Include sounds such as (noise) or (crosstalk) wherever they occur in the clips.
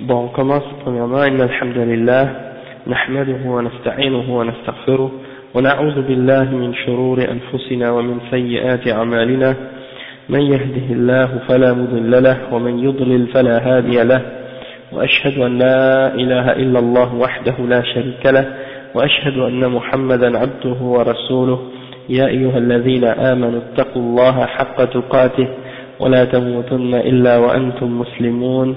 Bon, on commence premièrement, إن الحمد لله نحمده ونستعينه ونستغفره ونعوذ بالله من شرور أنفسنا ومن سيئات أعمالنا. من يهده الله فلا مضل له ومن يضلل فلا هادي له. وأشهد أن لا إله إلا الله وحده لا شريك له. وأشهد أن محمدا عبده ورسوله. يا أيها الذين آمنوا اتقوا الله حق تقاته ولا تموتن إلا وأنتم مسلمون.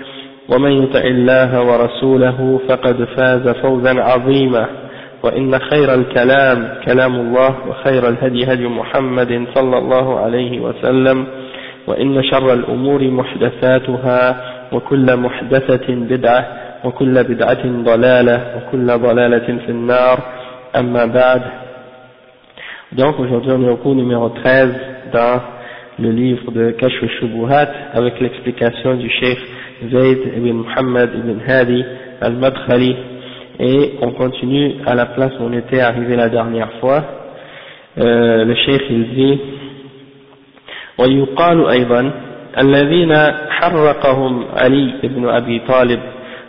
ومن يطع الله ورسوله فقد فاز فوزا عظيما. وإن خير الكلام كلام الله وخير الهدي هدي محمد صلى الله عليه وسلم وإن شر الأمور محدثاتها وكل محدثة بدعة وكل بدعة ضلالة وكل ضلالة في النار. أما بعد Donc aujourd'hui on est au cours numéro 13 dans le livre de Kashf al-Shubuhat avec l'explication du Cheikh Zayd ibn Muhammad ibn Hadi al-Madkhali et on continue à la place où on était arrivé la dernière fois. Euh, le Cheikh il dit ويقال أيضا الذين حرقهم علي بن أبي طالب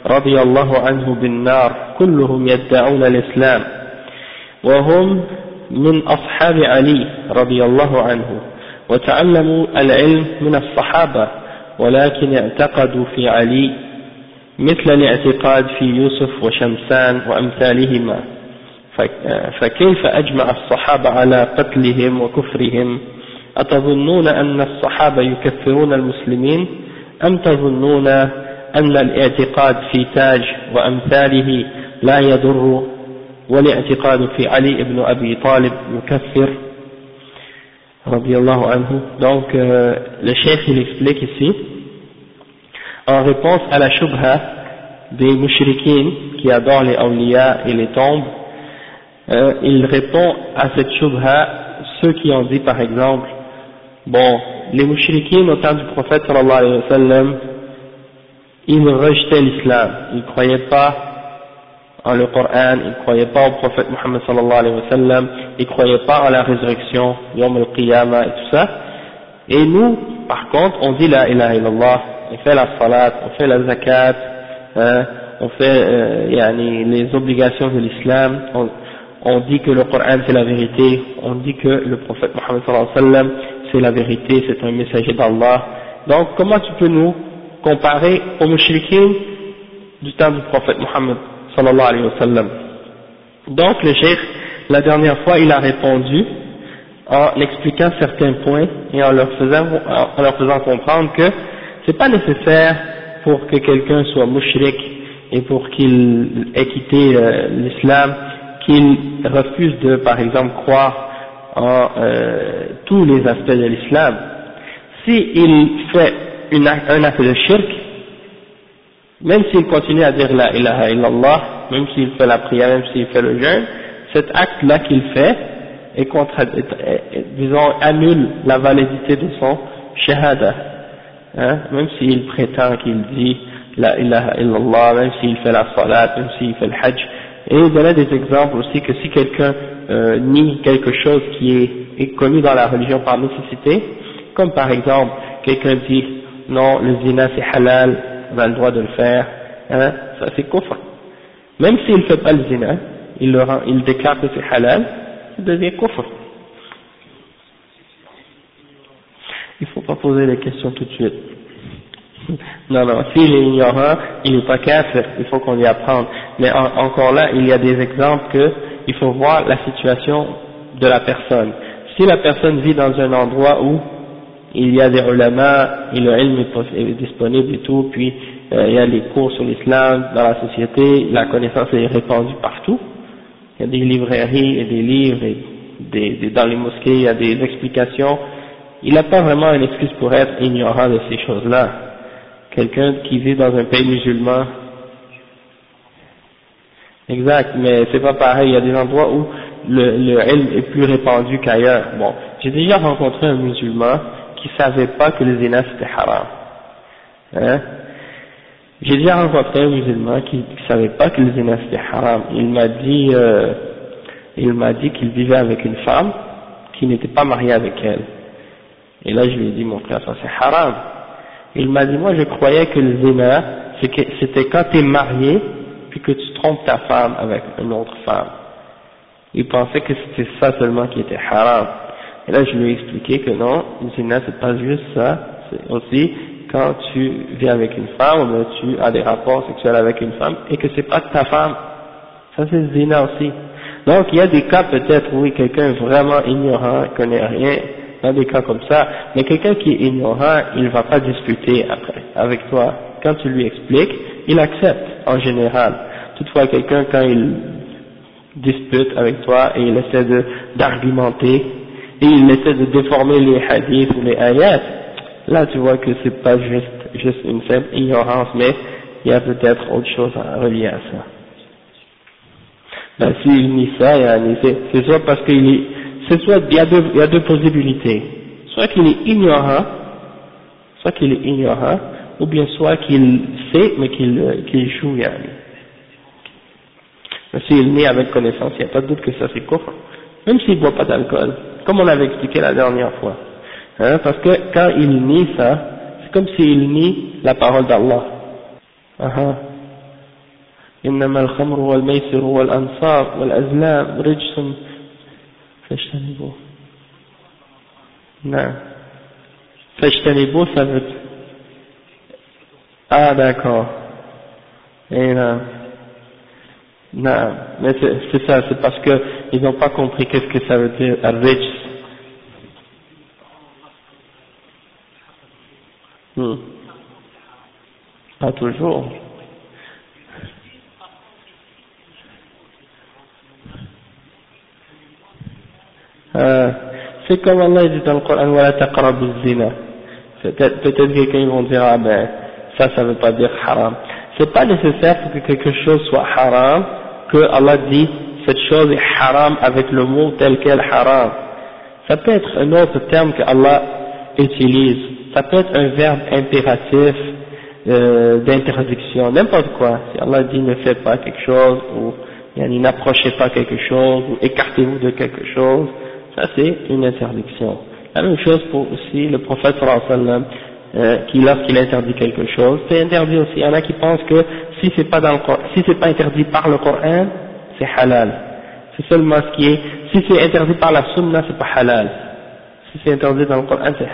رضي الله عنه بالنار كلهم يدعون الإسلام وهم من أصحاب علي رضي الله عنه وتعلموا العلم من الصحابة ولكن اعتقدوا في علي مثل الاعتقاد في يوسف وشمسان وأمثالهما. فكيف أجمع الصحابة على قتلهم وكفرهم؟ أتظنون أن الصحابة يكفرون المسلمين؟ أم تظنون أن الاعتقاد في تاج وأمثاله لا يضر؟ والاعتقاد في علي بن أبي طالب يكفر؟ Donc, euh, le chef il explique ici, en réponse à la shubha des mushrikin qui adorent les awliya et les tombes, euh, il répond à cette shubha ceux qui ont dit par exemple, bon, les mushrikin au temps du prophète sallallahu alayhi wa sallam, ils rejetaient l'islam, ils ne croyaient pas en le Coran, ils ne croyaient pas au prophète Muhammad sallallahu alayhi wa sallam, ils ne croyaient pas en la résurrection, Yom al-Qiyamah et tout ça. Et nous, par contre, on dit la ilaha illallah, on fait la salat, on fait la zakat, hein, on fait euh, yani, les obligations de l'islam, on, on, dit que le Coran c'est la vérité, on dit que le prophète Muhammad sallallahu alayhi wa sallam c'est la vérité, c'est un messager d'Allah. Donc comment tu peux nous comparer aux mushrikin du temps du prophète Muhammad sallallahu alayhi wa. Donc le cheikh, la dernière fois, il a répondu en expliquant certains points et en leur faisant, comprendre que c'est pas nécessaire pour que quelqu'un soit mushrik et pour qu'il ait quitté euh, l'islam, qu'il refuse de, par exemple, croire en euh, tous les aspects de l'islam. S'il fait un acte de shirk, même s'il continue à dire la ilaha illallah, même s'il fait la prière, même s'il fait le jeûne, cet acte-là qu'il fait, est contra, disons, annule la validité de son shahada. Hein, même s'il prétend qu'il dit la ilaha illallah, même s'il fait la salat, même s'il fait le hajj. Et il donnait des exemples aussi que si quelqu'un euh, nie quelque chose qui est, est connu dans la religion par nécessité, comme par exemple quelqu'un dit non, le zina c'est halal, on a le droit de le faire, hein, ça c'est kufr. Même s'il ne fait pas le zina, il, le il déclare que c'est halal, ça devient kufr. Il ne faut pas poser les questions tout de suite. Non, non, s'il est ignorant, il n'est pas kafir, il faut qu'on y apprenne. Mais en, encore là, il y a des exemples que il faut voir la situation de la personne. Si la personne vit dans un endroit où il y a des ulama et le ilm est disponible et tout, puis euh, il y a les cours sur l'islam dans la société, la connaissance est répandue partout. Il y a des librairies et des livres et des, des, dans les mosquées, il y a des explications. Il n'a pas vraiment une excuse pour être ignorant de ces choses-là. Quelqu'un qui vit dans un pays musulman, Exact, mais c'est pas pareil, il y a des endroits où le, le ilm est plus répandu qu'ailleurs. Bon, j'ai déjà rencontré un musulman qui savait pas que le zina c'était haram. Hein? J'ai déjà rencontré un musulman qui, ne savait pas que le zina c'était haram. Il m'a dit, euh, il m'a dit qu'il vivait avec une femme qui n'était pas mariée avec elle. Et là je lui ai dit mon frère ça c'est haram. Il m'a dit moi je croyais que le zina c'était quand tu es marié puis que tu trompes ta femme avec une autre femme. Il pensait que c'était ça seulement qui était haram. Et là, je lui ai expliqué que non, le zina, c'est pas juste ça, c'est aussi quand tu vis avec une femme, ou tu as des rapports sexuels avec une femme, et que c'est pas ta femme. Ça, c'est zina aussi. Donc, il y a des cas peut-être, oui, quelqu'un vraiment ignorant, connaît rien, a des cas comme ça, mais quelqu'un qui est ignorant, il va pas discuter après, avec toi. Quand tu lui expliques, il accepte, en général. Toutefois, quelqu'un, quand il dispute avec toi et il essaie d'argumenter et il essaie de déformer les hadiths ou les ayats, là tu vois que c'est pas juste, juste une simple ignorance, mais il y a peut-être autre chose à relier à ça. Ben, s'il nie ça, c'est soit parce qu'il est, c'est soit, il y, a deux, il y a deux possibilités. Soit qu'il est ignorant, soit qu'il est ignorant, ou bien soit qu'il sait, mais qu'il qu'il joue, yani. Mais s'il naît avec connaissance, il n'y a pas de doute que ça c'est coffre, même s'il ne boit pas d'alcool, comme on l'avait expliqué la dernière fois. Hein, parce que quand il nie ça, c'est comme s'il nie la parole d'Allah. Aha. إنما الخمر والميسر والأنصار والأزلام رجس فاجتنبوه نعم فاجتنبوه ça veut ah d'accord et non non, mais c'est ça, c'est parce qu'ils n'ont pas compris qu'est-ce que ça veut dire rich. Hmm. Pas toujours. Euh, c'est comme Allah dit dans le Coran, voilà zina. Peut-être peut quelqu'un vont dire, ah ben, ça, ça veut pas dire haram. C'est pas nécessaire pour que quelque chose soit haram, que Allah dit cette chose est haram avec le mot tel quel haram. Ça peut être un autre terme que Allah utilise. Ça peut être un verbe impératif euh, d'interdiction, n'importe quoi. Si Allah dit ne faites pas quelque chose, ou n'approchez pas quelque chose, ou écartez-vous de quelque chose, ça c'est une interdiction. La même chose pour aussi le prophète sallallahu euh, qui lorsqu'il interdit quelque chose, c'est interdit aussi. Il y en a qui pensent que si c'est pas dans le si c'est pas interdit par le Coran, c'est halal. C'est seulement ce qui est, si c'est interdit par la sunna, c'est pas halal. Si c'est interdit dans le Coran, c'est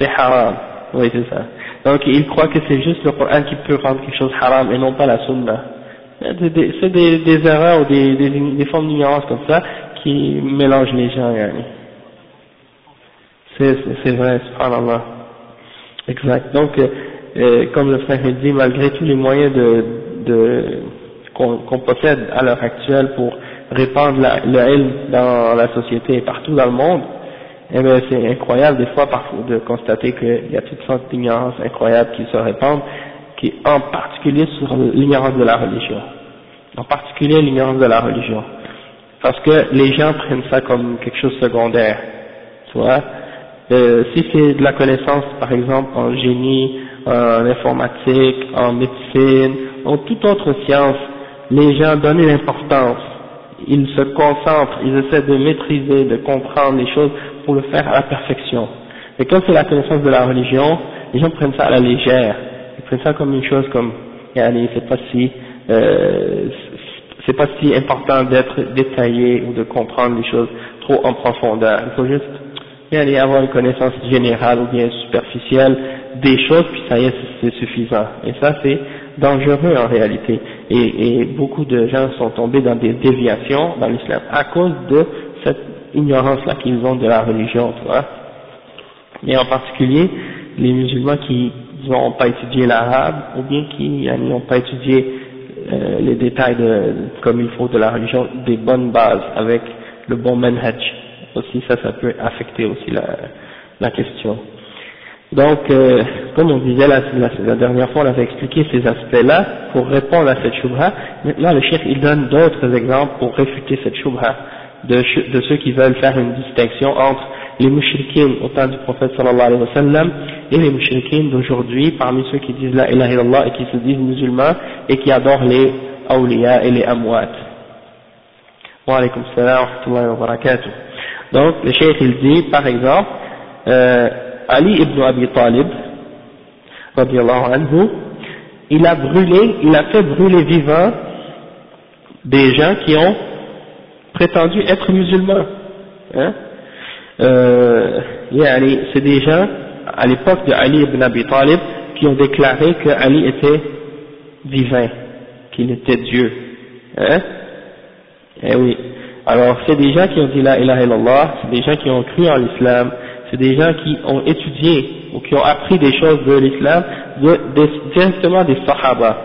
haram. Oui, c'est ça. Donc, ils croient que c'est juste le Coran qui peut rendre quelque chose haram et non pas la sunna. C'est des, des, erreurs ou des, formes d'ignorance comme ça qui mélangent les gens. C'est vrai, subhanallah. Exact. Donc, euh, euh, comme le frère dit, malgré tous les moyens de, de qu'on possède à l'heure actuelle pour répandre le haine dans la société et partout dans le monde, eh c'est incroyable des fois de constater qu'il y a toutes sortes d'ignorances incroyables qui se répandent, qui en particulier sur l'ignorance de la religion. En particulier l'ignorance de la religion. Parce que les gens prennent ça comme quelque chose de secondaire. Tu vois euh, si c'est de la connaissance, par exemple, en génie, en informatique, en médecine, en toute autre science, les gens donnent l'importance, ils se concentrent, ils essaient de maîtriser, de comprendre les choses pour le faire à la perfection. Et quand c'est la connaissance de la religion, les gens prennent ça à la légère, ils prennent ça comme une chose comme, c'est pas si, euh, c'est pas si important d'être détaillé ou de comprendre les choses trop en profondeur. Il faut juste y avoir une connaissance générale ou bien superficielle des choses, puis ça y est, c'est suffisant. Et ça, c'est dangereux en réalité. Et, et, beaucoup de gens sont tombés dans des déviations dans l'islam à cause de cette ignorance-là qu'ils ont de la religion, tu vois. Et en particulier, les musulmans qui n'ont pas étudié l'arabe, ou bien qui n'ont pas étudié euh, les détails de, comme il faut de la religion, des bonnes bases avec le bon manhaj aussi ça, ça peut affecter aussi la, question. Donc, euh, comme on disait la, la, dernière fois, on avait expliqué ces aspects-là pour répondre à cette shubha. Maintenant, le chef, il donne d'autres exemples pour réfuter cette shubha de, ceux qui veulent faire une distinction entre les mouchriquins au temps du prophète sallallahu alayhi wa sallam et les mouchriquins d'aujourd'hui parmi ceux qui disent la ilaha illallah et qui se disent musulmans et qui adorent les awliya et les amwat. Wa alaykum salam wa wa barakatuh. Donc le cheikh il dit par exemple euh, Ali ibn Abi Talib radiallahu anhu il a brûlé, il a fait brûler vivant des gens qui ont prétendu être musulmans. Hein euh, c'est des gens à l'époque de Ali ibn Abi Talib qui ont déclaré que Ali était divin, qu'il était Dieu. Hein Eh oui. Alors c'est des gens qui ont dit la ilaha illallah, c'est des gens qui ont cru en l'islam, c'est des gens qui ont étudié ou qui ont appris des choses de l'islam directement des sahaba.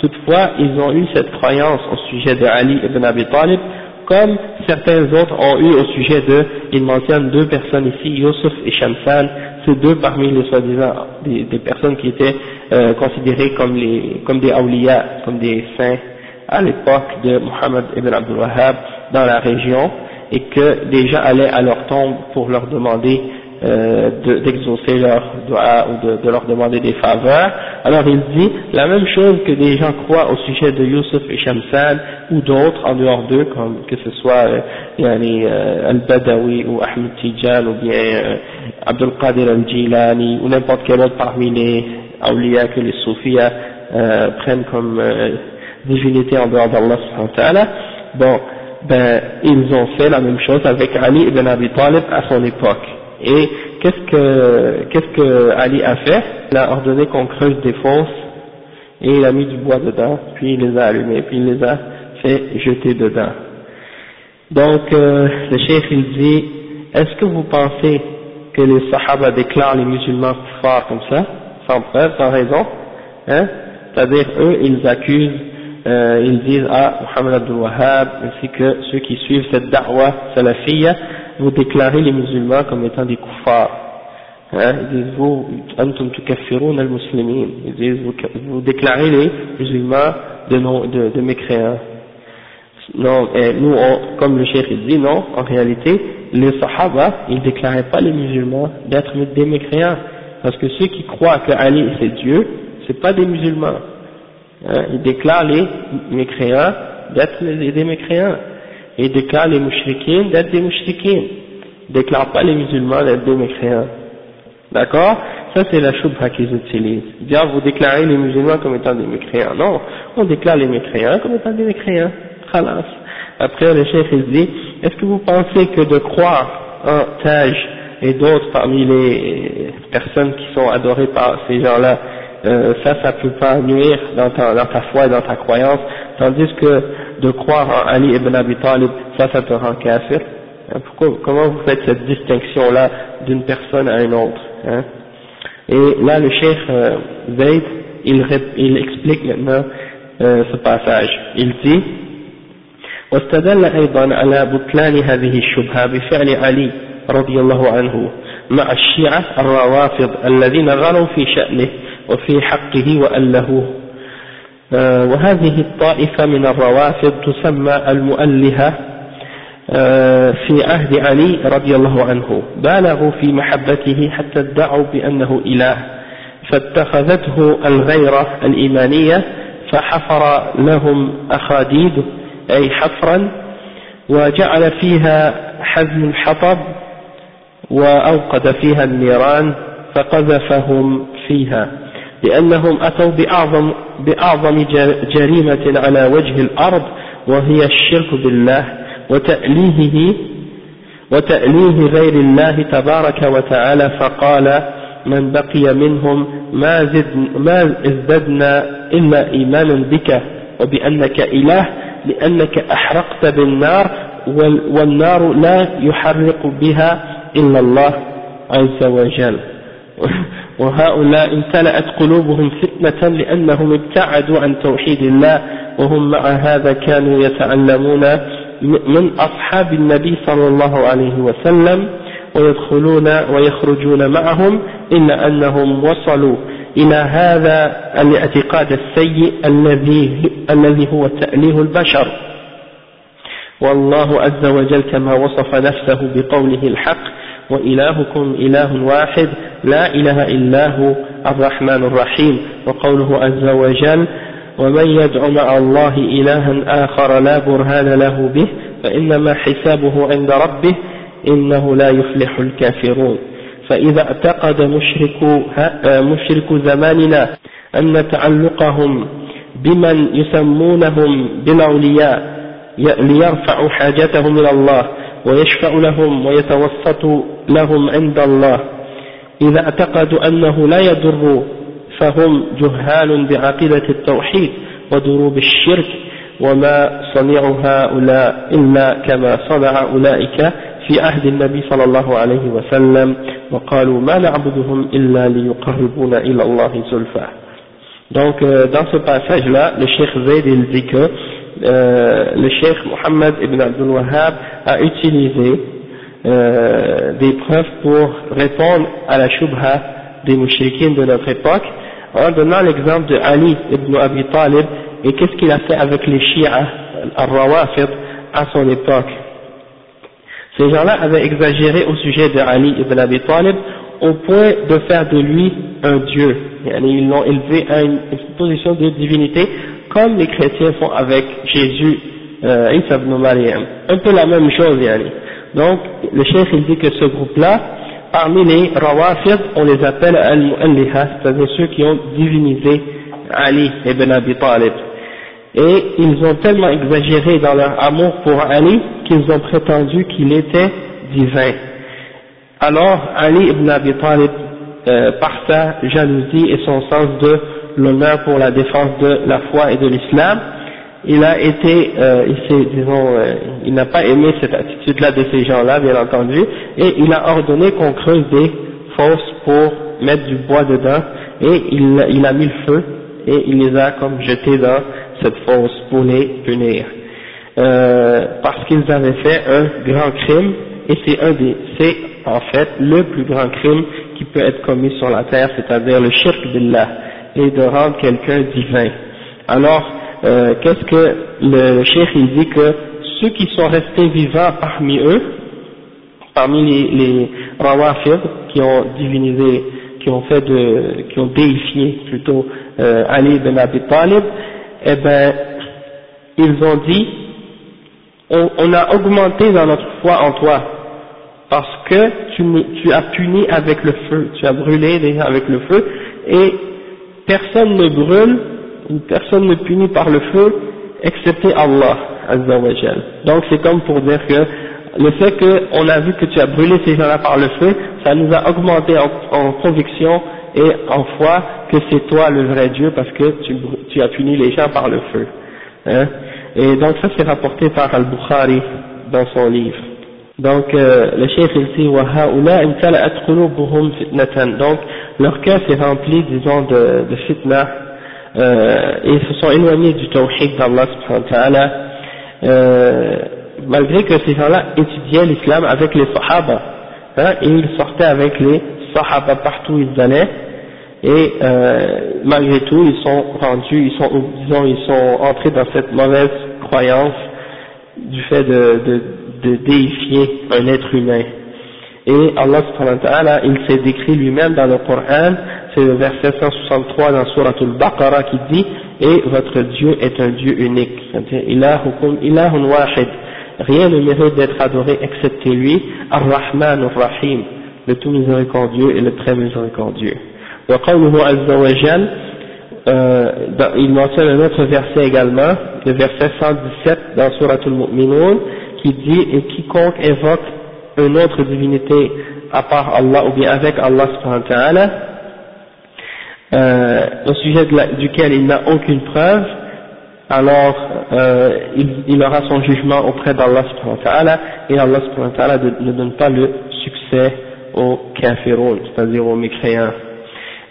Toutefois, ils ont eu cette croyance au sujet de Ali ibn Abi Talib comme certains autres ont eu au sujet de, il mentionne deux personnes ici, Yusuf et Shamsan, c'est deux parmi les soi-disant des, personnes qui étaient euh, considérées comme, les, comme des awliya, comme des saints à l'époque de Muhammad ibn Abdul Wahhab dans la région et que des gens allaient à leur tombe pour leur demander euh, d'exaucer leur doigt ou de, de, leur demander des faveurs. Alors il dit la même chose que des gens croient au sujet de Youssef et Shamsan ou d'autres en dehors d'eux, comme que ce soit euh, euh, Al-Badawi ou Ahmed Tijan ou bien euh, Abdul Qadir Al-Jilani ou n'importe quel autre parmi les awliya que les soufis euh, prennent comme divinité en dehors d'Allah. Bon, ben, ils ont fait la même chose avec Ali ibn Abi Talib à son époque. Et qu'est-ce que, Ali a fait? Il a ordonné qu'on creuse des fosses et il a mis du bois dedans, puis il les a allumés, puis il les a fait jeter dedans. Donc euh, le chef il dit, est-ce que vous pensez que les sahaba déclarent les musulmans forts comme ça, sans preuve, sans raison hein? C'est-à-dire eux, ils accusent, euh, ils disent à ah, Muhammad Abdul Wahhab, ainsi que ceux qui suivent cette da'wah salafiyya, vous déclarez les musulmans comme étant des kuffars. Hein, ils disent vous, antum tukaffiroun al-muslimin. Ils vous, déclarez les musulmans de, non, de, de mécréants. Non, et nous, comme le cheikh dit, non, en réalité, les sahaba, ils déclaraient pas les musulmans d'être des mécréants. Parce que ceux qui croient que Ali c'est Dieu, c'est pas des musulmans. Hein, ils déclarent les mécréants d'être des mécréants et déclare les mouchriquins d'être des mouchriquins, déclare pas les musulmans d'être des mécréants. D'accord? Ça c'est la choubha qu'ils utilisent. Ah, vous déclarez les musulmans comme étant des mécréants. Non, on déclare les mécréants comme étant des mécréants. Khalas. Après le chef il dit, est-ce que vous pensez que de croire en Taj et d'autres parmi les personnes qui sont adorées par ces gens-là, euh, ça, ça peut pas nuire dans ta foi et dans ta croyance, tandis que de croire en Ali ibn Abi Talib, ça, ça te rend kafir. Hein, pourquoi, comment vous faites cette distinction-là d'une personne à une autre hein Et là, le cheikh euh, Zayd, il, il explique maintenant euh, ce passage. Il dit واستدل أيضا على بطلان هذه الشبهة بفعل علي رضي الله عنه مع الشيعة الروافض الذين غلوا في شأنه وفي حقه وألهوه آه، وهذه الطائفة من الروافض تسمى المؤلهة آه، في عهد علي رضي الله عنه. بالغوا في محبته حتى ادعوا بأنه إله فاتخذته الغيرة الإيمانية فحفر لهم أخاديد أي حفرا وجعل فيها حزم الحطب وأوقد فيها النيران فقذفهم فيها. لأنهم أتوا بأعظم, بأعظم جريمة على وجه الأرض وهي الشرك بالله وتأليهه وتأليه غير الله تبارك وتعالى فقال من بقي منهم ما, زد ما ازددنا إلا إيمانا بك وبأنك إله لأنك أحرقت بالنار والنار لا يحرق بها إلا الله عز وجل. (laughs) وهؤلاء امتلأت قلوبهم فتنة لأنهم ابتعدوا عن توحيد الله وهم مع هذا كانوا يتعلمون من أصحاب النبي صلى الله عليه وسلم ويدخلون ويخرجون معهم إلا أنهم وصلوا إلى هذا الاعتقاد السيء الذي الذي هو تأليه البشر. والله عز وجل كما وصف نفسه بقوله الحق وإلهكم إله واحد لا إله إلا هو الرحمن الرحيم. وقوله عز وجل ومن يدع مع الله إلها آخر لا برهان له به فإنما حسابه عند ربه إنه لا يفلح الكافرون. فإذا اعتقد مشرك, مشرك زماننا أن تعلقهم بمن يسمونهم بالأولياء ليرفعوا حاجتهم إلى الله ويشفع لهم ويتوسط لهم عند الله. إذا اعتقدوا أنه لا يضر فهم جهال بعقيدة التوحيد ودروب الشرك وما صنعوا هؤلاء إلا كما صنع أولئك في عهد النبي صلى الله عليه وسلم. وقالوا ما نعبدهم إلا ليقربونا إلى الله زلفى. Donc euh, dans ce passage-là, le Cheikh Zayd il dit que euh, le Cheikh Mohammed ibn Abdul Wahhab a utilisé euh, des preuves pour répondre à la shubha des mouchriquines de notre époque en donnant l'exemple de Ali ibn Abi Talib et qu'est-ce qu'il a fait avec les chiites al-Rawafid à son époque? Ces gens-là avaient exagéré au sujet de Ali ibn Abi Talib au point de faire de lui un dieu. Ils l'ont élevé à une, position de divinité comme les chrétiens font avec Jésus, euh, ibn Maryam. Un peu la même chose, yani. Donc, le chef il dit que ce groupe-là, parmi les Rawafid, on les appelle Al-Mu'alliha, c'est-à-dire ceux qui ont divinisé Ali ibn Abi Talib. Et ils ont tellement exagéré dans leur amour pour Ali qu'ils ont prétendu qu'il était divin. Alors, Ali ibn Abi Talib, euh, par sa jalousie et son sens de l'honneur pour la défense de la foi et de l'islam, il a été, euh, il disons, euh, il n'a pas aimé cette attitude-là de ces gens-là, bien entendu, et il a ordonné qu'on creuse des fosses pour mettre du bois dedans, et il, il a mis le feu, et il les a comme jetés dans cette fosse pour les punir. Euh, parce qu'ils avaient fait un grand crime, et c'est un des, c'est en fait le plus grand crime qui peut être commis sur la terre, c'est-à-dire le shirk billah, et de rendre quelqu'un divin. Alors, euh, qu'est-ce que le cheikh il dit que ceux qui sont restés vivants parmi eux, parmi les, les rawafid qui ont divinisé, qui ont fait de, qui ont déifié plutôt euh, Ali ibn Abi Talib, eh ben ils ont dit on, on, a augmenté dans notre foi en toi parce que tu, tu as puni avec le feu, tu as brûlé déjà avec le feu et personne ne brûle personne ne punit par le feu excepté Allah Azza wa Donc c'est comme pour dire que le fait qu'on a vu que tu as brûlé ces gens-là par le feu, ça nous a augmenté en, conviction et en foi que c'est toi le vrai Dieu parce que tu, tu, as puni les gens par le feu. Hein. Et donc ça c'est rapporté par Al-Bukhari dans son livre. Donc euh, le chef il dit donc leur cœur s'est rempli disons de, de fitna euh, et se sont éloignés du tawhid d'Allah subhanahu wa ta'ala, euh, malgré que ces gens-là étudiaient l'islam avec les sahaba, hein, ils sortaient avec les sahaba partout où ils allaient, et euh, malgré tout ils sont rendus, ils sont, disons, ils sont entrés dans cette mauvaise croyance du fait de, de, de déifier un être humain. Et Allah subhanahu wa il s'est décrit lui-même dans le Coran c'est le verset 163 dans Surah Al-Baqarah qui dit et votre Dieu est un Dieu unique c'est-à-dire ilahun wahid rien ne mérite d'être adoré excepté lui Ar-Rahman Ar-Rahim le tout miséricordieux et le très miséricordieux wa jal euh, il mentionne un autre verset également le verset 117 dans Surah Al-Mu'minun qui dit et quiconque évoque une autre divinité à part Allah ou bien avec Allah subhanahu wa ta'ala euh, au sujet duquel il n'a aucune preuve, alors euh, il, aura son jugement auprès d'Allah et Allah ne donne pas le succès aux kafiroun, c'est-à-dire aux mécréants.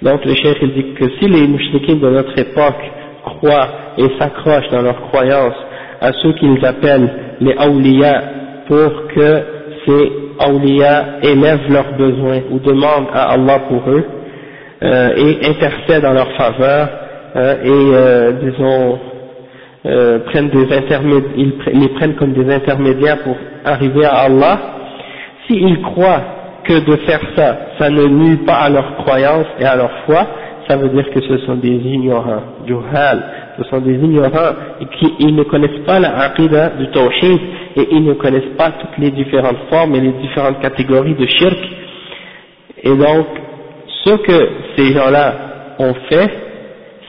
Donc le chef il dit que si les mouchniquins de notre époque croient et s'accrochent dans leur croyance à ceux qu'ils appellent les awliya pour que ces awliya élèvent leurs besoins ou demandent à Allah pour eux euh, et intercèdent en leur faveur euh, et euh, disons euh, prennent des ils les prennent comme des intermédiaires pour arriver à Allah, s'ils croient que de faire ça, ça ne nuit pas à leur croyance et à leur foi, ça veut dire que ce sont des ignorants, du hal, ce sont des ignorants et qui ils ne connaissent pas la aqidah du tawhid et ils ne connaissent pas toutes les différentes formes et les différentes catégories de shirk. Et donc, ce que ces gens-là ont fait,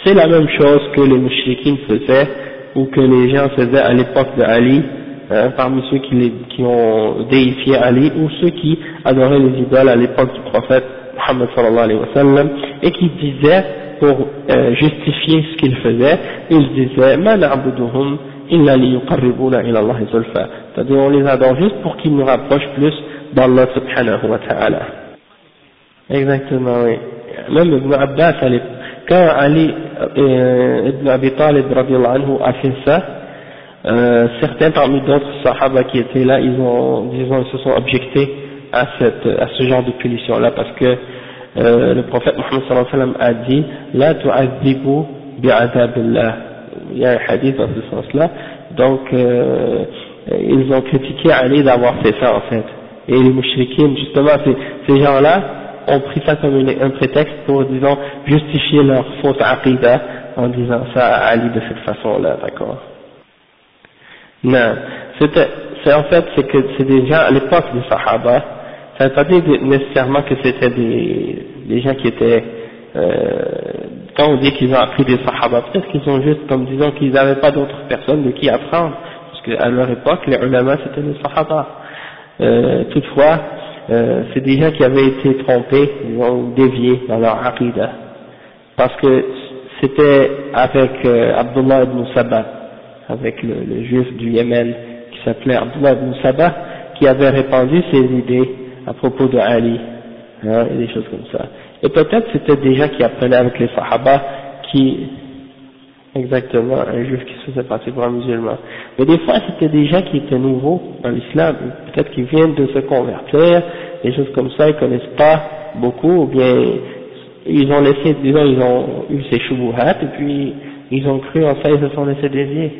c'est la même chose que les mouchriquins faisaient ou que les gens faisaient à l'époque de Ali, hein, parmi ceux qui, qui ont déifié Ali ou ceux qui adoraient les idoles à l'époque du prophète Muhammad sallallahu alayhi wa sallam et qui disaient pour euh, justifier ce qu'ils faisaient, ils disaient Ma na'buduhum illa liyuqarribuna ila Allah zulfa. C'est-à-dire on les adore juste pour qu'ils nous rapprochent plus d'Allah subhanahu wa ta'ala. Exactement, oui. Même Ibn Abbas, quand Ali euh, Ibn Abi Talib anhu a fait ça, euh, certains parmi d'autres sahaba qui étaient là, ils ont, disons, ils se sont objectés à, cette, à ce genre de punition là parce que euh, le prophète Mohammed sallallahu alayhi wa sallam a dit La bi'adabillah. Il y a un hadith dans ce sens-là. Donc, euh, ils ont critiqué Ali d'avoir fait ça en fait. Et les mouchriquins, justement, ces, ces gens-là ont pris ça comme une, un prétexte pour, disons, justifier leur fausse aqidah en disant ça à Ali de cette façon-là, d'accord Non, c'est en fait, c'est que c'est gens à l'époque des Sahaba, ça ne veut pas dire nécessairement que c'était des, des gens qui étaient, euh, quand on dit qu'ils ont appris des Sahaba, peut-être qu'ils sont juste comme disons qu'ils n'avaient pas d'autres personnes de qui apprendre, parce qu'à leur époque, les ulama c'était les Sahaba. Euh, toutefois, euh, c'est des gens qui avaient été trompés ou déviés dans leur aqidah, parce que c'était avec euh, Abdullah ibn Sabah, avec le, juif du Yémen qui s'appelait Abdullah ibn Sabah, qui avait répandu ses idées à propos de Ali, hein, et des choses comme ça. Et peut-être c'était des gens qui apprenaient avec les Sahaba, qui, exactement, un juif qui se faisait passer pour un musulman. Mais des fois c'était des gens qui étaient nouveaux dans l'islam, peut-être qu'ils viennent de se convertir, des choses comme ça, ils connaissent pas beaucoup, ou bien ils ont laissé, disons, ils ont eu ces shubuhat, et puis ils ont cru en ça, ils se sont laissés dévier.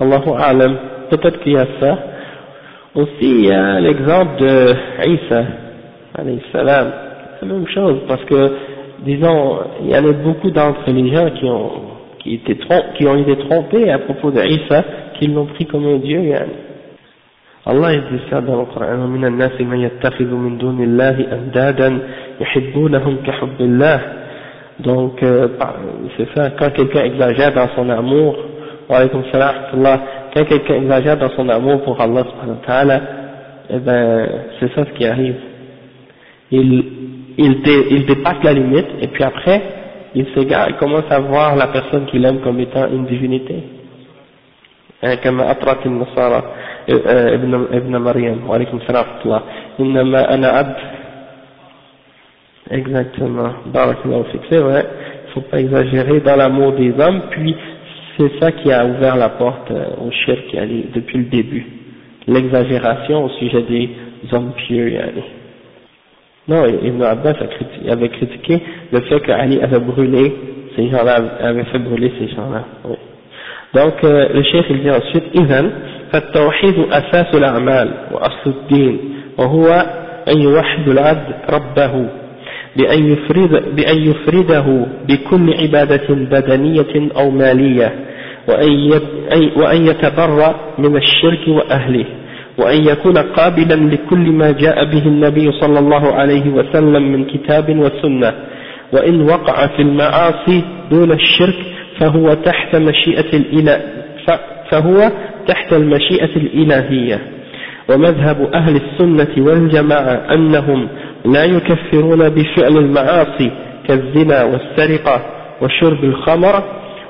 Allahu A'lam, peut-être qu'il y a ça, aussi, il y a l'exemple de Isa, salam, c'est la même chose, parce que, disons, il y en a beaucoup d'entre les gens qui ont, qui, étaient qui ont été trompés à propos de Isa, qui l'ont pris comme un dieu, yani. Allah dit ça dans le Coran, ومن الناس من يتخذ من دون الله أندادا يحبونهم كحب الله donc euh, c'est ça quand quelqu'un exagère dans son amour wa alaykum salam quand quelqu'un exagère dans son amour pour Allah subhanahu wa ta'ala, eh ben, c'est ça ce qui arrive. Il, il, il dépasse la limite, et puis après, il s'égare, il commence à voir la personne qu'il aime comme étant une divinité. كما أطرت النصارى ابن ابن مريم وعليكم السلام ورحمة الله إنما أنا عبد exactement barakallahu fik c'est vrai il faut pas exagérer dans l'amour des hommes puis c'est ça qui a ouvert la porte euh, au shirk depuis le début. L'exagération au sujet des hommes pieux. Non, Ibn Abbas avait critiqué le fait qu'Ali avait brûlé ces gens-là, avait fait brûler ces gens-là. Donc euh, le chef il dit ensuite إذن فالتوحيد أساس الأعمال وأصل الدين وهو أن يوحد العبد ربه بأن, يفرد بأن يفرده بكل عبادة بدنية أو مالية وأن يتبرأ من الشرك وأهله وأن يكون قابلا لكل ما جاء به النبي صلى الله عليه وسلم من كتاب وسنة. وإن وقع في المعاصي دون الشرك فهو تحت مشيئة الإله فهو تحت المشيئة الإلهية. ومذهب أهل السنة والجماعة أنهم لا يكفرون بفعل المعاصي كالزنا والسرقة وشرب الخمر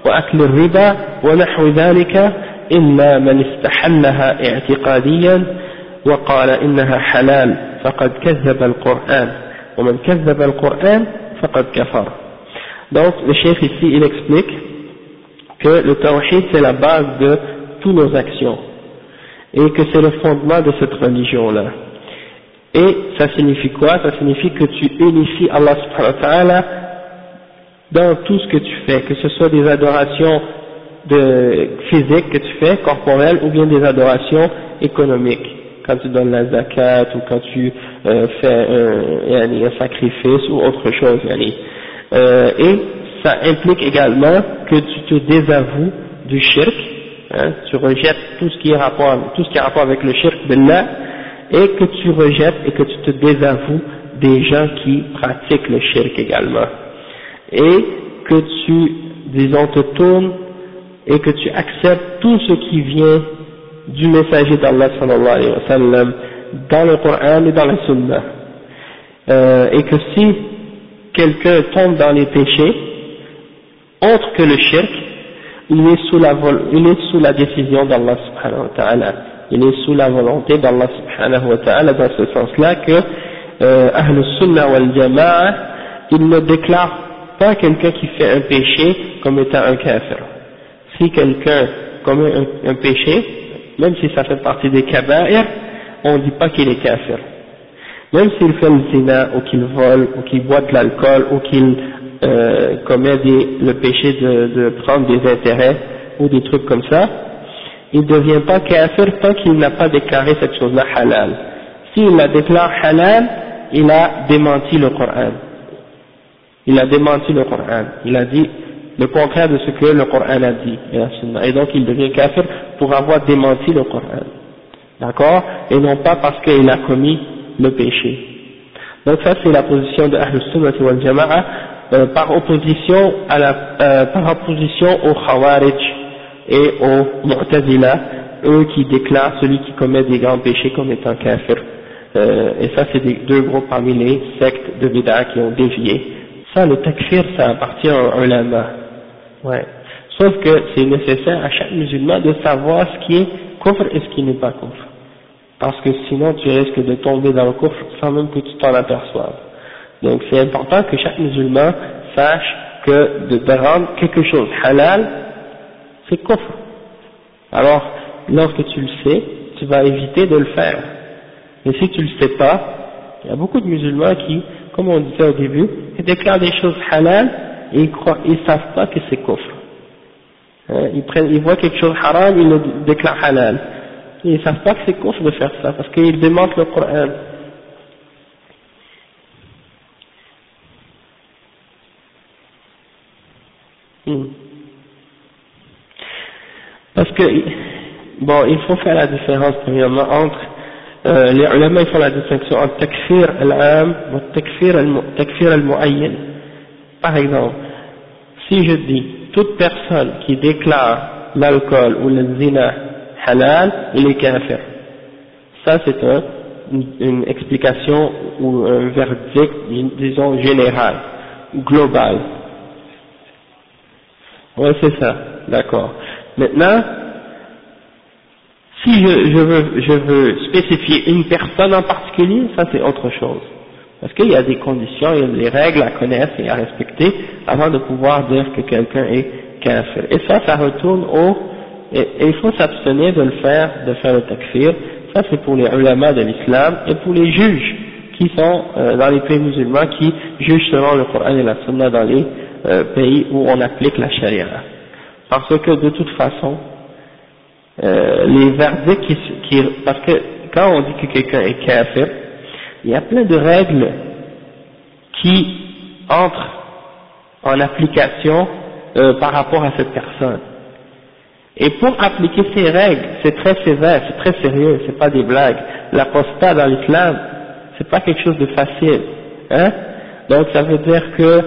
وأكل الربا ونحو ذلك إلا من استحلها اعتقاديا وقال إنها حلال فقد كذب القرآن ومن كذب القرآن فقد كفر Donc le chef ici il explique que le tawhid c'est la base de toutes nos actions et que c'est le fondement de cette religion-là. Et ça signifie quoi? Ça signifie que tu unifies Allah subhanahu wa ta'ala dans tout ce que tu fais, que ce soit des adorations physiques que tu fais, corporelles, ou bien des adorations économiques, quand tu donnes la zakat ou quand tu euh, fais un, sacrifice ou autre chose. Euh, et ça implique également que tu te désavoues du shirk, hein, tu rejettes tout ce qui est rapport, tout ce qui a rapport avec le shirk billah, et que tu rejettes et que tu te désavoues des gens qui pratiquent le shirk également. Et que tu, disons, te tournes et que tu acceptes tout ce qui vient du messager d'Allah sallallahu alayhi wa sallam dans le Coran et dans la Sunna. Euh, et que si quelqu'un tombe dans les péchés, autre que le shirk, il est sous la, il est sous la décision d'Allah subhanahu wa ta'ala. Il est sous la volonté d'Allah subhanahu wa ta'ala dans ce sens-là que euh, Ahl Sunnah wal Jama'a, il ne déclare pas quelqu'un qui fait un péché comme étant un kafir. Si quelqu'un commet un, péché, même si ça fait partie des kaba'ir, on ne dit pas qu'il est kafir. Même s'il fait le zina, ou qu'il vole, ou qu'il boit de l'alcool, ou qu'il euh, commet le péché de, prendre des intérêts, ou des trucs comme ça, il ne devient pas kafir tant qu'il n'a pas déclaré cette chose-là halal. S'il la déclare halal, il a démenti le Coran. Il a démenti le Coran. Il a dit le contraire de ce que le Coran a dit. Et donc il devient kafir pour avoir démenti le Coran. D'accord? Et non pas parce qu'il a commis le péché. Donc ça c'est la position de Ahl Sunnah wal Jama'a euh, par opposition à la, euh, par opposition aux Khawarij et aux Mu'tazila, eux qui déclarent celui qui commet des grands péchés comme étant kafir. Euh, et ça c'est deux groupes parmi les sectes de Bid'a qui ont dévié. Ça le takfir ça appartient un ulama. Ouais. Sauf que c'est nécessaire à chaque musulman de savoir ce qui est kufr et ce qui n'est pas kufr. Parce que sinon tu risques de tomber dans le kufr sans même que tu t'en aperçoives. Donc c'est important que chaque musulman sache que de rendre quelque chose halal, c'est kufr. Alors, lorsque tu le sais, tu vas éviter de le faire. Mais si tu le sais pas, il y a beaucoup de musulmans qui, comme on disait au début, déclarent des choses halal et ils croient, ils savent pas que c'est kufr. Hein, ils, prennent, ils voient quelque chose haram, ils le déclarent halal. Et ils savent pas que c'est kufr de faire ça, parce qu'ils démentent le Coran. Hmm. Parce que, bon, il faut faire la différence premièrement entre, euh, les ulama ils font la distinction entre takfir al-am et takfir al-mu'ayyan. Par exemple, si je dis, toute personne qui déclare l'alcool ou le zina halal, il est kafir. Ça c'est un, une, explication ou un verdict, disons, général, global. Oui, c'est ça, d'accord. Maintenant, si je, je, veux, je veux spécifier une personne en particulier, ça c'est autre chose. Parce qu'il y a des conditions, il y a des règles à connaître et à respecter avant de pouvoir dire que quelqu'un est kafir. Et ça, ça retourne au... Et, il faut s'abstenir de le faire, de faire le takfir. Ça c'est pour les ulama de l'islam et pour les juges qui sont euh, dans les pays musulmans qui jugent selon le Coran et la Sunna dans les euh, pays où on applique la charia. Parce que de toute façon, euh, les verdicts qui, qui, parce que quand on dit que quelqu'un est kafir, il y a plein de règles qui entrent en application euh, par rapport à cette personne. Et pour appliquer ces règles, c'est très sévère, c'est très sérieux, c'est pas des blagues. L'apostat dans l'islam, c'est pas quelque chose de facile, hein? Donc ça veut dire que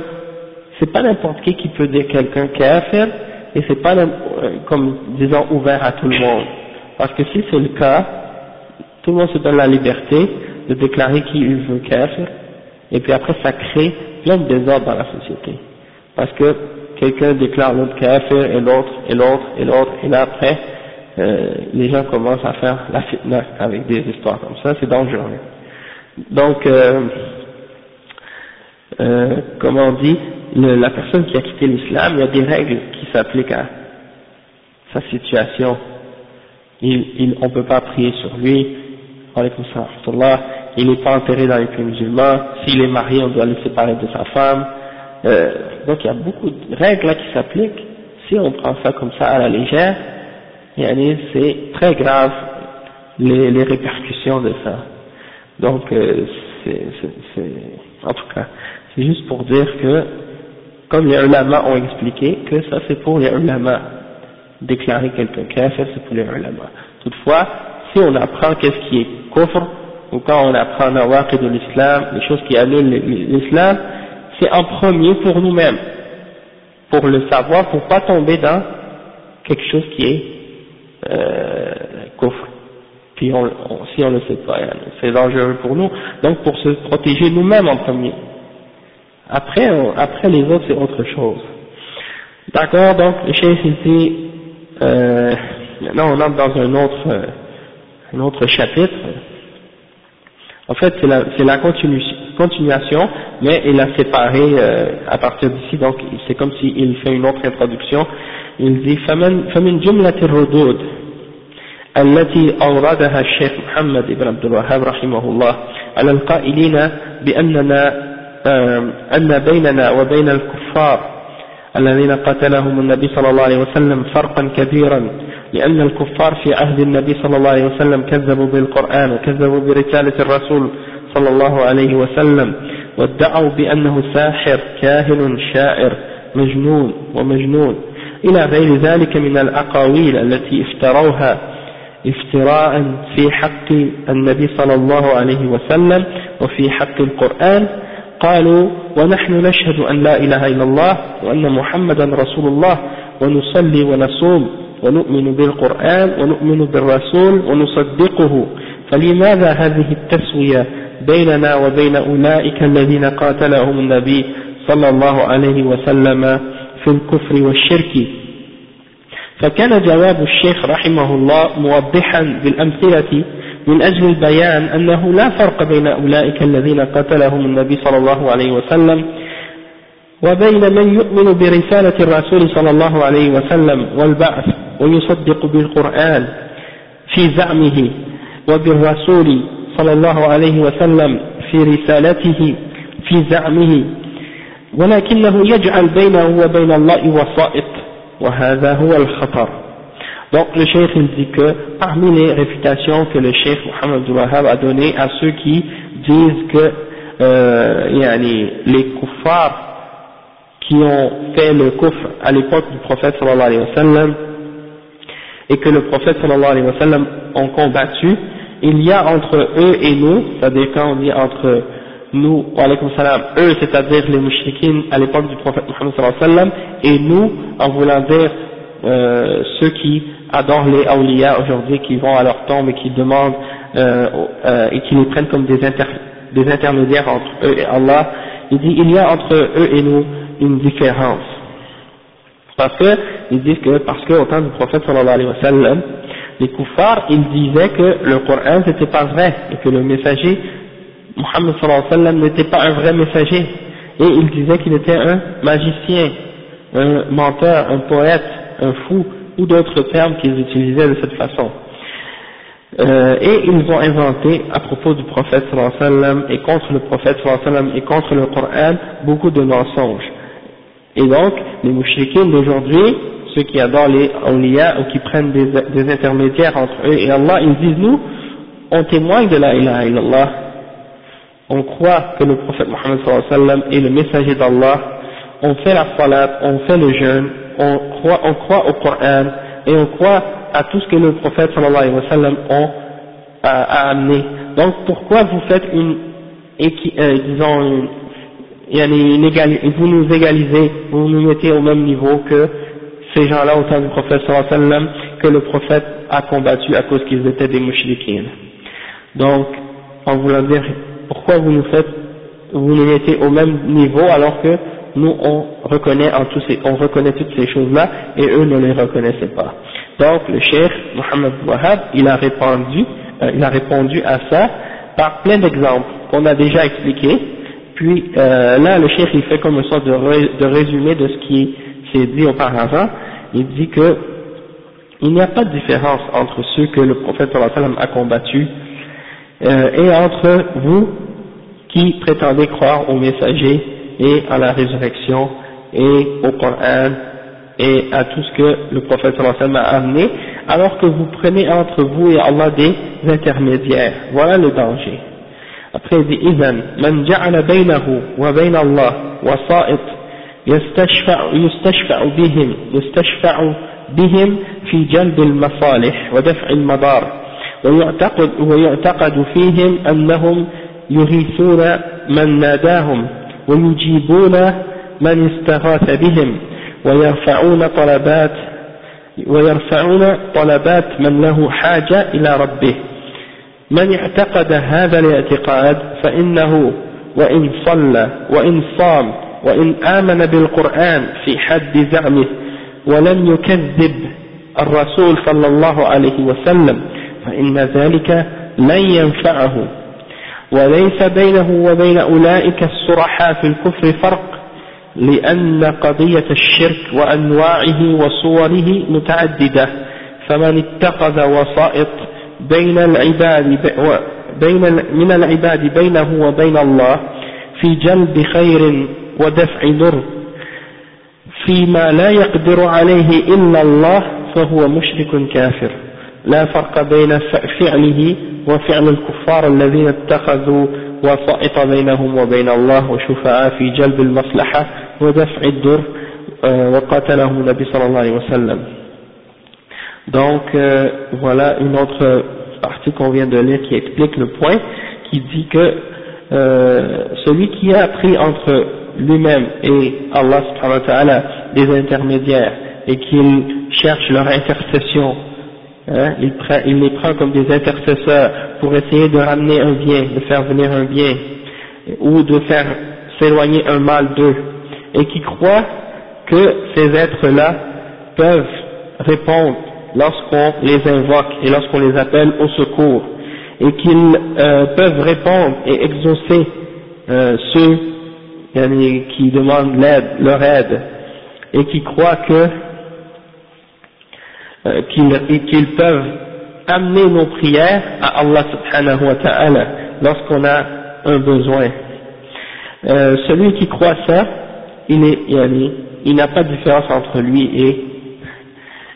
c'est pas n'importe qui qui peut dire quelqu'un kafir, et c'est pas euh, comme disons ouvert à tout le monde. Parce que si c'est le cas, tout le monde se donne la liberté de déclarer qui il veut kafir, et puis après ça crée plein de désordre dans la société. Parce que quelqu'un déclare l'autre kafir, et l'autre, et l'autre, et l'autre, et là après, euh, les gens commencent à faire la fitna avec des histoires comme ça, c'est dangereux. Donc, euh, euh, comme on dit, la personne qui a quitté l'islam, il y a des règles qui s'appliquent à sa situation. il, il, on ne peut pas prier sur lui, il n'est pas enterré dans les pays musulmans, s'il est marié, on doit le séparer de sa femme. Euh, donc il y a beaucoup de règles là qui s'appliquent. Si on prend ça comme ça à la légère, c'est très grave les, les, répercussions de ça. Donc euh, c'est, en tout cas, c'est juste pour dire que, comme les ulama ont expliqué, que ça c'est pour les ulama. Déclarer quelqu'un kafir, c'est pour les ulama. Toutefois, si on apprend qu'est-ce qui est kufr, ou quand on apprend nawaqid de l'islam, les choses qui annulent l'islam, c'est en premier pour nous-mêmes, pour le savoir, pour pas tomber dans quelque chose qui est euh, kufr. Puis on, si on ne le sait pas, c'est dangereux pour nous, donc pour se protéger nous-mêmes en premier. Après, après les autres, c'est autre chose. D'accord, donc le chef ici, euh, maintenant on entre dans un autre, euh, un autre chapitre, en fait, c'est la, la continuation, mais il a séparé euh, à partir d'ici, donc c'est comme s'il fait une autre introduction. Il dit فمن, فمن جملة الردود التي أوردها الشيخ محمد بن عبد الوهاب رحمه الله على القائلين بأننا أن بيننا وبين الكفار الذين قتلهم النبي صلى الله عليه وسلم فرقا كبيرا لأن الكفار في عهد النبي صلى الله عليه وسلم كذبوا بالقرآن وكذبوا برسالة الرسول صلى الله عليه وسلم وادعوا بأنه ساحر كاهن شاعر مجنون ومجنون. إلى غير ذلك من الأقاويل التي افتروها افتراء في حق النبي صلى الله عليه وسلم وفي حق القرآن قالوا ونحن نشهد أن لا إله إلا الله وأن محمدا رسول الله ونصلي ونصوم ونؤمن بالقرآن ونؤمن بالرسول ونصدقه. فلماذا هذه التسوية بيننا وبين أولئك الذين قاتلهم النبي صلى الله عليه وسلم في الكفر والشرك؟ فكان جواب الشيخ رحمه الله موضحا بالأمثلة من أجل البيان أنه لا فرق بين أولئك الذين قتلهم النبي صلى الله عليه وسلم وبين من يؤمن برسالة الرسول صلى الله عليه وسلم والبعث ويصدق بالقرآن في زعمه وبالرسول صلى الله عليه وسلم في رسالته في زعمه ولكنه يجعل بينه وبين الله وسائط وهذا هو الخطر. Donc le cheikh il dit que parmi les réfutations que le cheikh Mohammed Wahab a donné à ceux qui disent que euh, yani, les kuffars qui ont fait le kufr à l'époque du prophète sallallahu alayhi wa sallam et que le prophète sallallahu alayhi wa sallam ont combattu, il y a entre eux et nous, c'est-à-dire quand on dit entre nous, salam, eux c'est-à-dire les mouchriquines à l'époque du prophète Muhammad sallallahu alayhi wa sallam, et nous en voulant dire euh, ceux qui adorent les awliya aujourd'hui, qui vont à leur tombe et qui demandent euh, euh, et qui les prennent comme des, intermédiaires entre eux et Allah, il dit il y a entre eux et nous une différence. Parce que, ils disent que, parce qu'au temps du prophète sallallahu alayhi wa sallam, les kuffars, ils disaient que le Coran n'était pas vrai, et que le messager, Muhammad sallallahu alayhi wa sallam, n'était pas un vrai messager, et ils disaient qu'il était un magicien, un menteur, un poète, un fou, ou d'autres termes qu'ils utilisaient de cette façon. Euh, et ils ont inventé à propos du prophète sallam et contre le prophète sallam et contre le Coran beaucoup de mensonges. Et donc, les mouchriquins d'aujourd'hui, ceux qui adorent les awliya ou qui prennent des, des, intermédiaires entre eux et Allah, ils disent nous, on témoigne de la ilaha illallah, on croit que le prophète Mohammed sallam est le messager d'Allah, on fait la salat, on fait le jeûne, on croit, on croit au Coran et on croit à tout ce que le prophète sallallahu a, amené. Donc pourquoi vous faites une, euh, disons, une, vous nous égalisez, vous nous mettez au même niveau que ces gens-là au temps du prophète que le prophète a combattu à cause qu'ils étaient des mouchriquines. Donc, en voulant dire, pourquoi vous nous faites, vous nous mettez au même niveau alors que nous on reconnaît en tous ces, on reconnaît toutes ces choses-là et eux ne les reconnaissaient pas. Donc le cheikh Mohammed Wahab, il a répondu, euh, il a répondu à ça par plein d'exemples qu'on a déjà expliqués puis euh, là, le chef il fait comme une sorte de, de résumé de ce qui s'est dit auparavant. Il dit que il n'y a pas de différence entre ceux que le prophète a combattus euh, et entre vous qui prétendez croire aux messagers et à la résurrection et au Coran et à tout ce que le prophète sallam a amené, alors que vous prenez entre vous et Allah des intermédiaires. Voilà le danger. Après il dit, إذن من جعل بينه وبين الله وسائط يستشفع, يستشفع بهم يستشفع بهم في جلب المصالح ودفع المضار ويعتقد, ويعتقد فيهم أنهم يغيثون من ناداهم ويجيبون من استغاث بهم ويرفعون طلبات ويرفعون طلبات من له حاجة إلى ربه. من اعتقد هذا الاعتقاد فإنه وإن صلى وإن صام وإن آمن بالقرآن في حد زعمه ولم يكذب الرسول صلى الله عليه وسلم فإن ذلك لن ينفعه. وليس بينه وبين أولئك الصرحاء في الكفر فرق. لأن قضية الشرك وأنواعه وصوره متعددة فمن اتخذ وسائط بين العباد بين من العباد بينه وبين الله في جلب خير ودفع ضر فيما لا يقدر عليه إلا الله فهو مشرك كافر. لا فرق بين فعله وفعل الكفار الذين اتخذوا وسائط بينهم وبين الله وشفعاء في جلب المصلحة ودفع الدر وقاتلهم النبي صلى الله عليه وسلم donc euh, voilà une autre partie qu'on vient de lire qui explique le point qui dit que euh, celui qui a pris entre lui-même et Allah subhanahu wa ta'ala des intermédiaires et qu'il cherche leur intercession Hein, il, les prend comme des intercesseurs pour essayer de ramener un bien, de faire venir un bien, ou de faire s'éloigner un mal d'eux, et qui croient que ces êtres-là peuvent répondre lorsqu'on les invoque et lorsqu'on les appelle au secours, et qu'ils euh, peuvent répondre et exaucer euh, ceux qui demandent l'aide, leur aide, et qui croient que euh, qu'ils peuvent amener nos prières à Allah subhanahu wa ta'ala lorsqu'on a un besoin. Euh, celui qui croit ça, il est, il n'a pas de différence entre lui et,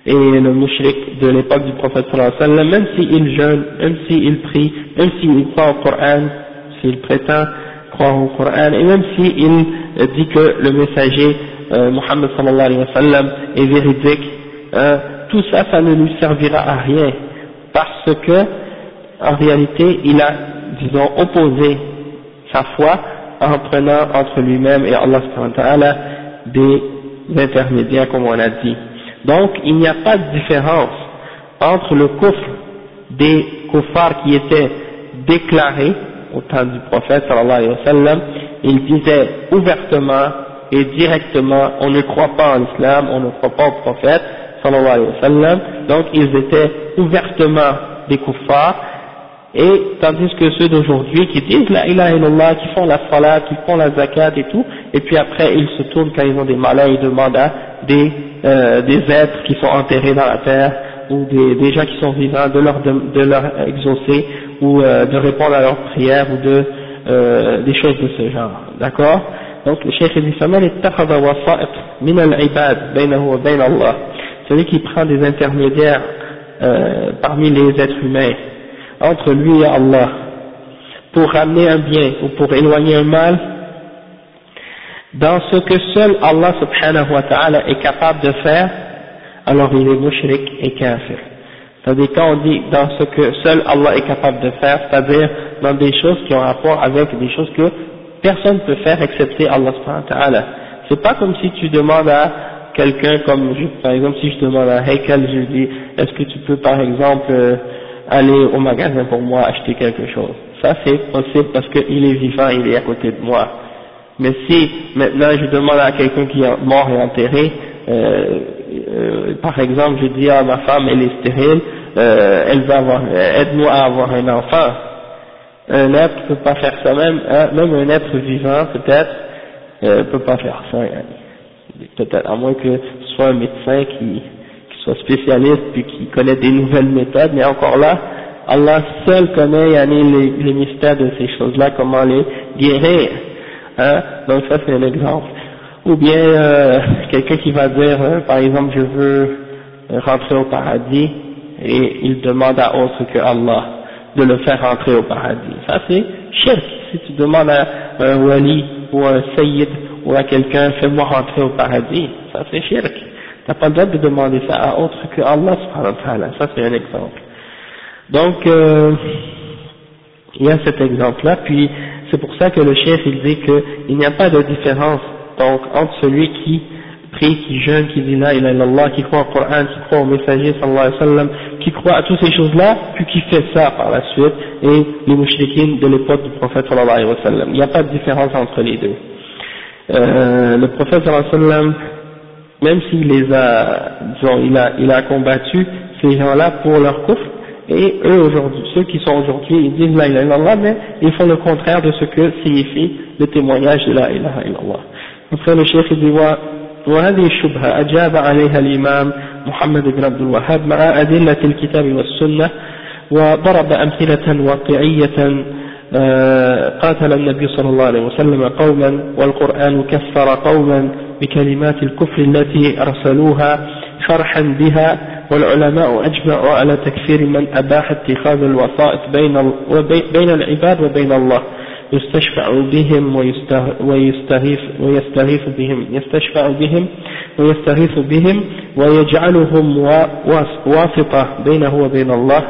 et le mushrik de l'époque du prophète sallallahu alayhi wa sallam, même s'il jeûne, même s'il prie, même s'il croit au Coran, s'il prétend croire au Coran, et même s'il dit que le messager euh, Muhammad sallallahu alayhi wa sallam est véridique, hein, tout ça, ça ne lui servira à rien, parce que, en réalité, il a, disons, opposé sa foi en prenant entre lui-même et Allah des intermédiaires, comme on a dit. Donc, il n'y a pas de différence entre le kufr des kuffars qui étaient déclarés au temps du prophète sallallahu alayhi wa sallam, il disait ouvertement et directement, on ne croit pas en l'islam, on ne croit pas au prophète, sallallahu alayhi wa donc ils étaient ouvertement des kuffars, et tandis que ceux d'aujourd'hui qui disent la ilaha illallah, qui font la salat, qui font la zakat et tout, et puis après ils se tournent quand ils ont des malheurs, ils demandent à des, euh, des êtres qui sont enterrés dans la terre, ou des, des gens qui sont vivants, de leur, de, leur exaucer, ou euh, de répondre à leurs prières, ou de, euh, des choses de ce genre, d'accord? Donc le cheikh dit « Faman ittakhada wasa'it min al-ibad baynahu wa Allah » celui qui prend des intermédiaires euh, parmi les êtres humains, entre lui et Allah, pour ramener un bien ou pour éloigner un mal, dans ce que seul Allah subhanahu wa ta'ala est capable de faire, alors il est mushrik et kafir. C'est-à-dire quand on dit dans ce que seul Allah est capable de faire, c'est-à-dire dans des choses qui ont rapport avec des choses que personne ne peut faire excepté Allah subhanahu wa ta'ala. C'est pas comme si tu demandes à quelqu'un comme, par exemple, si je demande à Heikel, je dis, est-ce que tu peux par exemple euh, aller au magasin pour moi acheter quelque chose? Ça c'est possible parce qu'il est vivant, il est à côté de moi. Mais si maintenant je demande à quelqu'un qui est mort et enterré, euh, euh, par exemple, je dis à ma femme, elle est stérile, elle va avoir, aide-moi à avoir un enfant. Un être ne peut pas faire ça même, hein, même un être vivant peut-être, ne peut pas faire ça peut-être à moins que ce soit un médecin qui, qui soit spécialiste puis qui connaît des nouvelles méthodes, mais encore là, Allah seul connaît les, les mystères de ces choses-là, comment les guérir. Hein? Donc ça c'est un exemple. Ou bien euh, quelqu'un qui va dire, euh, par exemple, je veux rentrer au paradis et il demande à autre que Allah de le faire rentrer au paradis. Ça c'est shirk. Si tu demandes à un wali ou un sayyid ou à quelqu'un, fais-moi rentrer au paradis, ça c'est shirk. Tu n'as pas le droit de demander ça à autre que Allah Ça c'est un exemple. Donc, euh, il y a cet exemple-là, puis c'est pour ça que le chef il dit qu'il n'y a pas de différence donc entre celui qui prie, qui jeûne, qui dit la ilaha illallah, qui croit au Coran, qui croit au messager sallallahu alayhi wa sallam, qui croit à toutes ces choses-là, puis qui fait ça par la suite, et les mouchriquines de l'époque du prophète sallallahu alayhi wa sallam. Il n'y a pas de différence entre les deux. Euh, le prophète sallallahu alayhi wa sallam, même s'il les a, disons, il a, il a combattu ces gens-là pour leur coffre, et eux aujourd'hui, ceux qui sont aujourd'hui, ils disent la ilaha illallah, mais ils font le contraire de ce que signifie le témoignage de la ilaha illallah. Après le chef dit وهذه الشبهة أجاب عليها الإمام محمد بن عبد الوهاب مع أدلة الكتاب والسنة وضرب أمثلة واقعية قاتل النبي صلى الله عليه وسلم قوما والقرآن كفر قوما بكلمات الكفر التي أرسلوها شرحا بها والعلماء أجمعوا على تكفير من أباح اتخاذ الوسائط بين, بين العباد وبين الله. يستشفع بهم ويستغيث, ويستغيث بهم يستشفع بهم ويستغيث بهم ويجعلهم واسطة بينه وبين الله.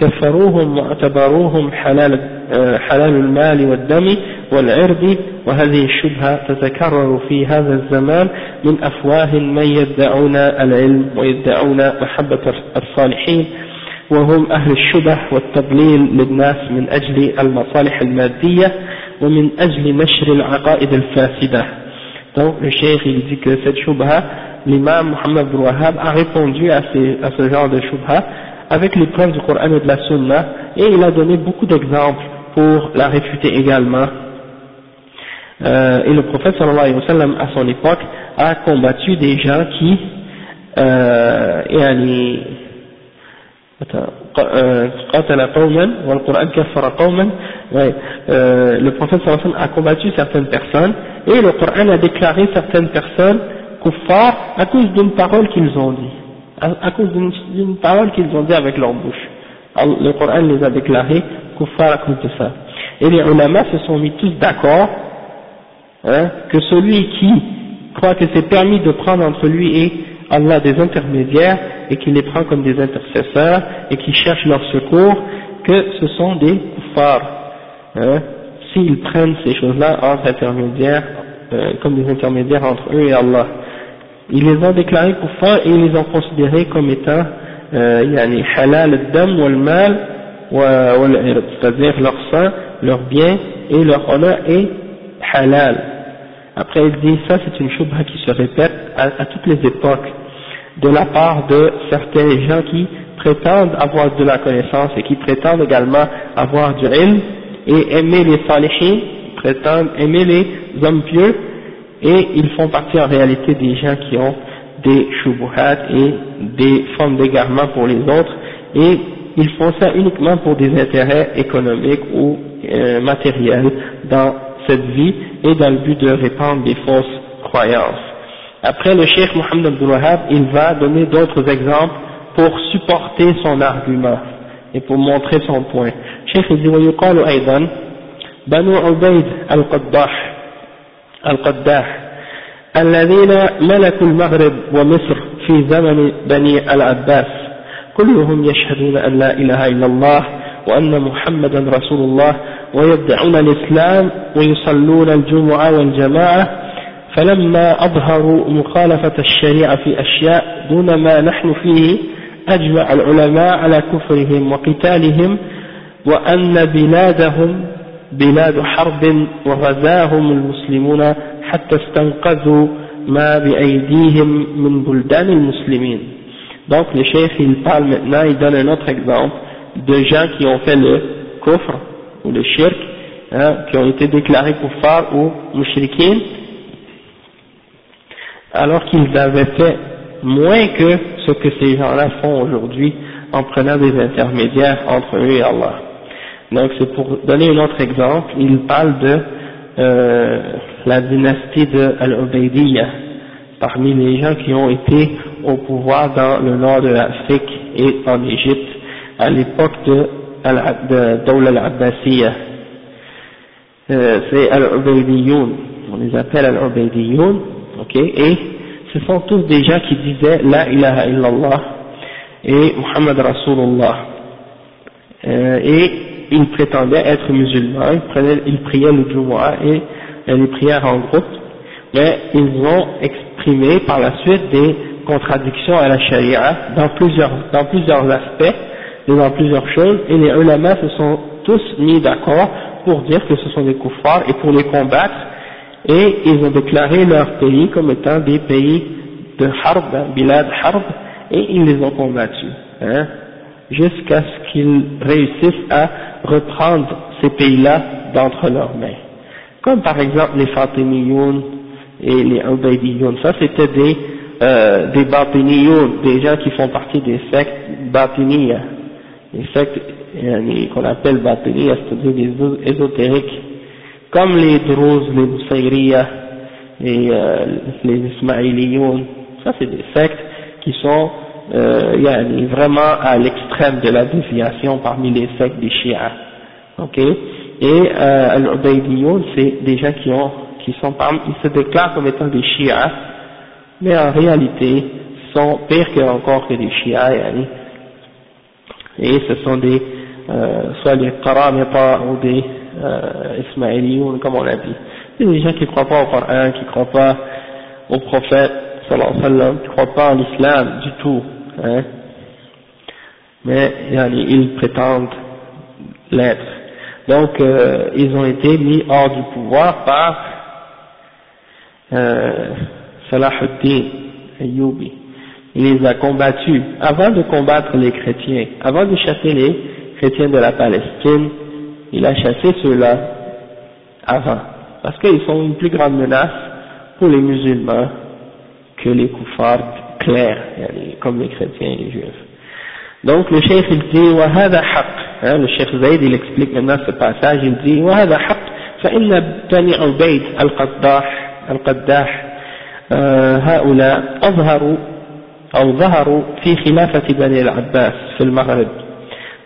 كفروهم واعتبروهم حلال, حلال المال والدم والعرض وهذه الشبهة تتكرر في هذا الزمان من أفواه من يدعون العلم ويدعون محبة الصالحين وهم أهل الشبه والتضليل للناس من أجل المصالح المادية ومن أجل نشر العقائد الفاسدة. Donc le cheikh il dit que cette shubha, l'imam Muhammad bin Wahhab a répondu à, ces, à ce genre de shubha avec les preuves du Coran et de la Sunna et il a donné beaucoup d'exemples. pour la réfuter également. Euh, et le prophète sallallahu alayhi wa sallam à son époque a combattu des gens qui euh, قاتل قوما والقرآن كفر قوما le prophète sallallahu a combattu certaines personnes et le Coran a déclaré certaines personnes kuffar à cause d'une parole qu'ils ont dit à, cause d'une parole qu'ils ont dit avec leur bouche le Coran les a déclarés kuffar de ça et les ulama se sont mis tous d'accord hein, que celui qui croit que c'est permis de prendre entre lui et Allah des intermédiaires et qui les prend comme des intercesseurs et qui cherchent leur secours, que ce sont des kuffars. Hein, S'ils prennent ces choses-là entre intermédiaires, euh, comme des intermédiaires entre eux et Allah. Ils les ont déclarés kuffars et ils les ont considérés comme étant euh, yani halal al-dam wal mal c'est-à-dire leur sang, leur bien et leur honneur est halal. Après il dit ça c'est une shubha qui se répète à toutes les époques de la part de certains gens qui prétendent avoir de la connaissance et qui prétendent également avoir du ilm et aimer les salihin, prétendent aimer les hommes pieux et ils font partie en réalité des gens qui ont des shubuhat et des formes d'égarement pour les autres et ils font ça uniquement pour des intérêts économiques ou euh, matériels dans cette vie et dans le but de répandre des fausses croyances. Après le cheikh Mohammed Abdul Wahab, il va donner d'autres exemples pour supporter son argument et pour montrer son point. Cheikh il dit ويقال أيضا بنو عبيد القداح القداح الذين ملكوا المغرب ومصر في زمن بني العباس كلهم يشهدون أن لا إله إلا الله وأن محمدا رسول الله ويدعون الإسلام ويصلون الجمعة والجماعة. فلما أظهروا مخالفة الشريعة في أشياء دون ما نحن فيه أجمع العلماء على كفرهم وقتالهم وأن بلادهم بلاد حرب وغزاهم المسلمون حتى استنقذوا ما بأيديهم من بلدان المسلمين. Donc le chef il parle maintenant, il donne un autre exemple de gens qui ont fait le kufr ou le shirk, hein, qui ont été déclarés kuffar ou mushrikin alors qu'ils avaient fait moins que ce que ces gens-là font aujourd'hui en prenant des intermédiaires entre eux et Allah. Donc c'est pour donner un autre exemple, il parle de euh, la dynastie de Al-Ubaidiyya, parmi les gens qui ont été au pouvoir dans le nord de l'Afrique et en Égypte à l'époque de, de Dawla al-Abbasiyya. Euh, c'est Al-Ubaidiyoun, on les appelle Al-Ubaidiyoun, ok, et ce sont tous des gens qui disaient La ilaha illallah et Muhammad Rasulullah. Euh, et ils prétendaient être musulmans, ils, priaient le Jumu'ah et les prières en groupe, mais ils ont exprimé par la suite des contradictions à la charia dans plusieurs, dans plusieurs aspects et dans plusieurs choses, et les ulama se sont tous mis d'accord pour dire que ce sont des kuffars et pour les combattre, et ils ont déclaré leur pays comme étant des pays de harb, bilad harb, et ils les ont combattus, hein, jusqu'à ce qu'ils réussissent à reprendre ces pays-là d'entre leurs mains. Comme par exemple les Fatimiyoun et les Ubaydiyoun, ça c'était des, euh, des Batiniyoun, des gens qui font partie des sectes Batiniya, des sectes qu'on appelle Batiniya, c'est-à-dire des ésotériques, comme les Druze, les Boussaïriya et euh, les Ismaïliyoun, ça c'est des sectes qui sont euh, vraiment à l'extrême de la déviation parmi les sectes des chiites. Ok? Et euh, al c'est des gens qui ont, qui sont ils se déclarent comme étant des chiites, mais en réalité sont pires que, encore que des chiites. Et ce sont des, euh, soit les Qaramita ou des euh, comme on l'a dit. Des gens qui ne croient pas au Coran, qui ne croient pas au prophète, sallallahu alayhi wa sallam, qui ne croient pas en l'islam du tout. Hein. Mais ils prétendent l'être. Donc euh, ils ont été mis hors du pouvoir par euh, Salahuddin Ayyubi. Il les a combattus avant de combattre les chrétiens, avant de chasser les chrétiens de la Palestine, il a chassé ceux-là avant, parce qu'ils sont une plus grande menace pour les musulmans que les koufars clair, comme les chrétiens et les juifs. Donc le chef il dit وهذا حق hein, le chef Zayd il explique maintenant ce passage il dit وهذا حق فإن بني عبيد القداح القداح آه هؤلاء أظهروا أو ظهروا في خلافة بني العباس في المغرب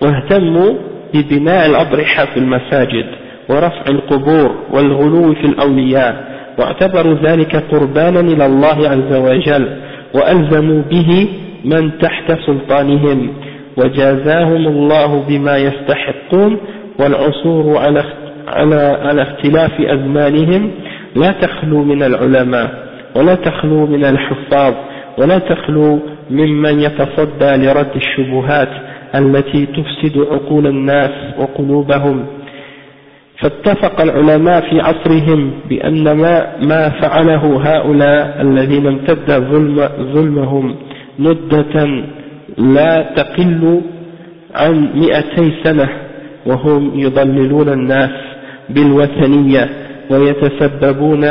واهتموا ببناء الأضرحة في المساجد ورفع القبور والغلو في الأولياء واعتبروا ذلك قربانا إلى الله عز وجل وألزموا به من تحت سلطانهم وجازاهم الله بما يستحقون والعصور على على على اختلاف أزمانهم لا تخلو من العلماء. ولا تخلو من الحفاظ ولا تخلو ممن يتصدى لرد الشبهات التي تفسد عقول الناس وقلوبهم. فاتفق العلماء في عصرهم بأن ما, ما فعله هؤلاء الذين امتد ظلم ظلمهم مدة لا تقل عن مئتي سنة وهم يضللون الناس بالوثنية ويتسببون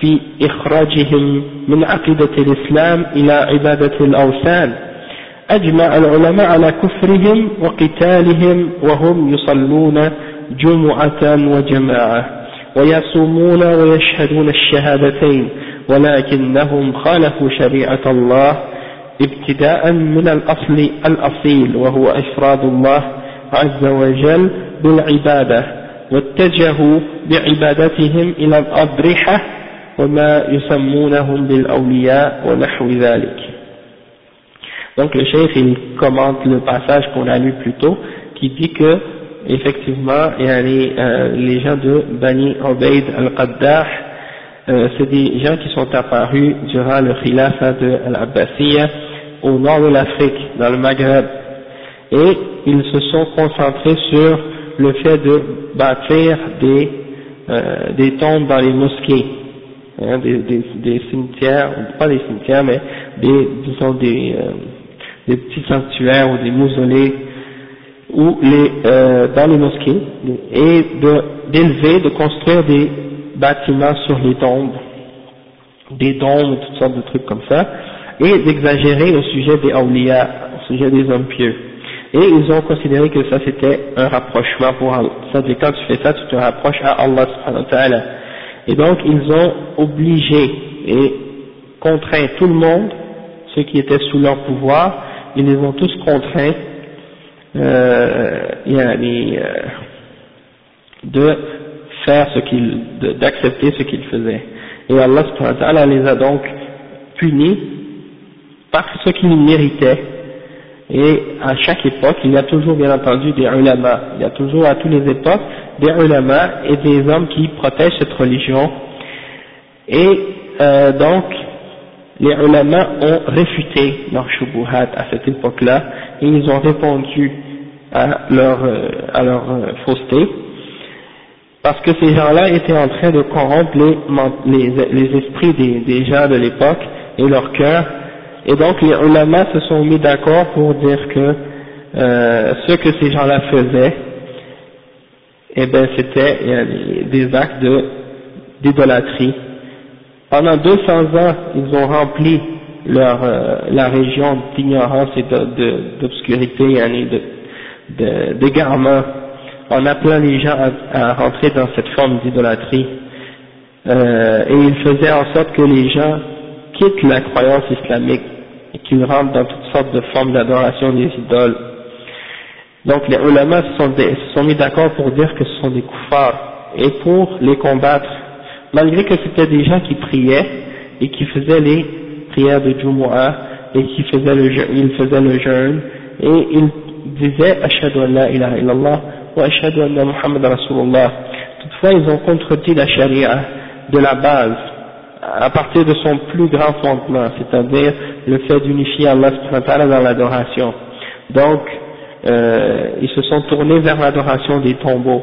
في إخراجهم من عقيدة الإسلام إلى عبادة الأوثان. أجمع العلماء على كفرهم وقتالهم وهم يصلون جمعة وجماعة ويصومون ويشهدون الشهادتين ولكنهم خالفوا شريعة الله ابتداء من الأصل الأصيل وهو إفراد الله عز وجل بالعبادة واتجهوا بعبادتهم إلى الأضرحة وما يسمونهم بالأولياء ونحو ذلك Donc le chef il commente le passage qu'on a lu plus tôt qui dit que effectivement, il y a les, euh, les gens de Bani Obeid al-Qaddah, euh, c'est des gens qui sont apparus durant le khilafa de al au nord de l'Afrique, dans le Maghreb, et ils se sont concentrés sur le fait de bâtir des, euh, des tombes dans les mosquées, hein, des, des, des, cimetières, pas des cimetières, mais des, disons des, euh, des petits sanctuaires ou des mausolées ou les, euh, dans les mosquées et d'élever, de, construire des bâtiments sur les tombes, des dômes, toutes sortes de trucs comme ça, et d'exagérer au sujet des awliya, au sujet des hommes pieux. Et ils ont considéré que ça c'était un rapprochement pour Allah. Ça dit quand tu fais ça, tu te rapproches à Allah subhanahu wa ta'ala. Et donc ils ont obligé et contraint tout le monde, ceux qui étaient sous leur pouvoir, ils les ont tous contraints euh, euh, de faire ce qu'ils, d'accepter ce qu'ils faisaient. Et Allah les a donc punis par ce qu'ils méritaient et à chaque époque, il y a toujours bien entendu des ulama, il y a toujours à toutes les époques des ulama et des hommes qui protègent cette religion. Et euh, donc, les ulama ont réfuté leur shubuhat à cette époque-là et ils ont répondu à leur, euh, à leur euh, fausseté parce que ces gens-là étaient en train de corrompre les, les, les esprits des, des gens de l'époque et leur cœur et donc les ulama se sont mis d'accord pour dire que euh, ce que ces gens-là faisaient, eh ben c'était des actes d'idolâtrie. Pendant 200 ans, ils ont rempli leur, euh, la région d'ignorance et d'obscurité, de, d'égarement, en appelant les gens à, rentrer dans cette forme d'idolâtrie. Euh, et ils faisaient en sorte que les gens quittent la croyance islamique et qu'ils rentrent dans toutes sortes de formes d'adoration des idoles. Donc les ulama se sont, mis d'accord pour dire que ce sont des koufars et pour les combattre, malgré que c'était des gens qui priaient et qui faisaient les prières de Jumu'ah et qui faisaient le, jeûne et ils disaient Ashhadu an la ilaha illallah wa ashhadu anna Muhammad Rasulullah. Toutefois ils ont contredit la charia de la base à partir de son plus grand fondement, c'est-à-dire le fait d'unifier Allah dans l'adoration. Donc, euh, ils se sont tournés vers l'adoration des tombeaux,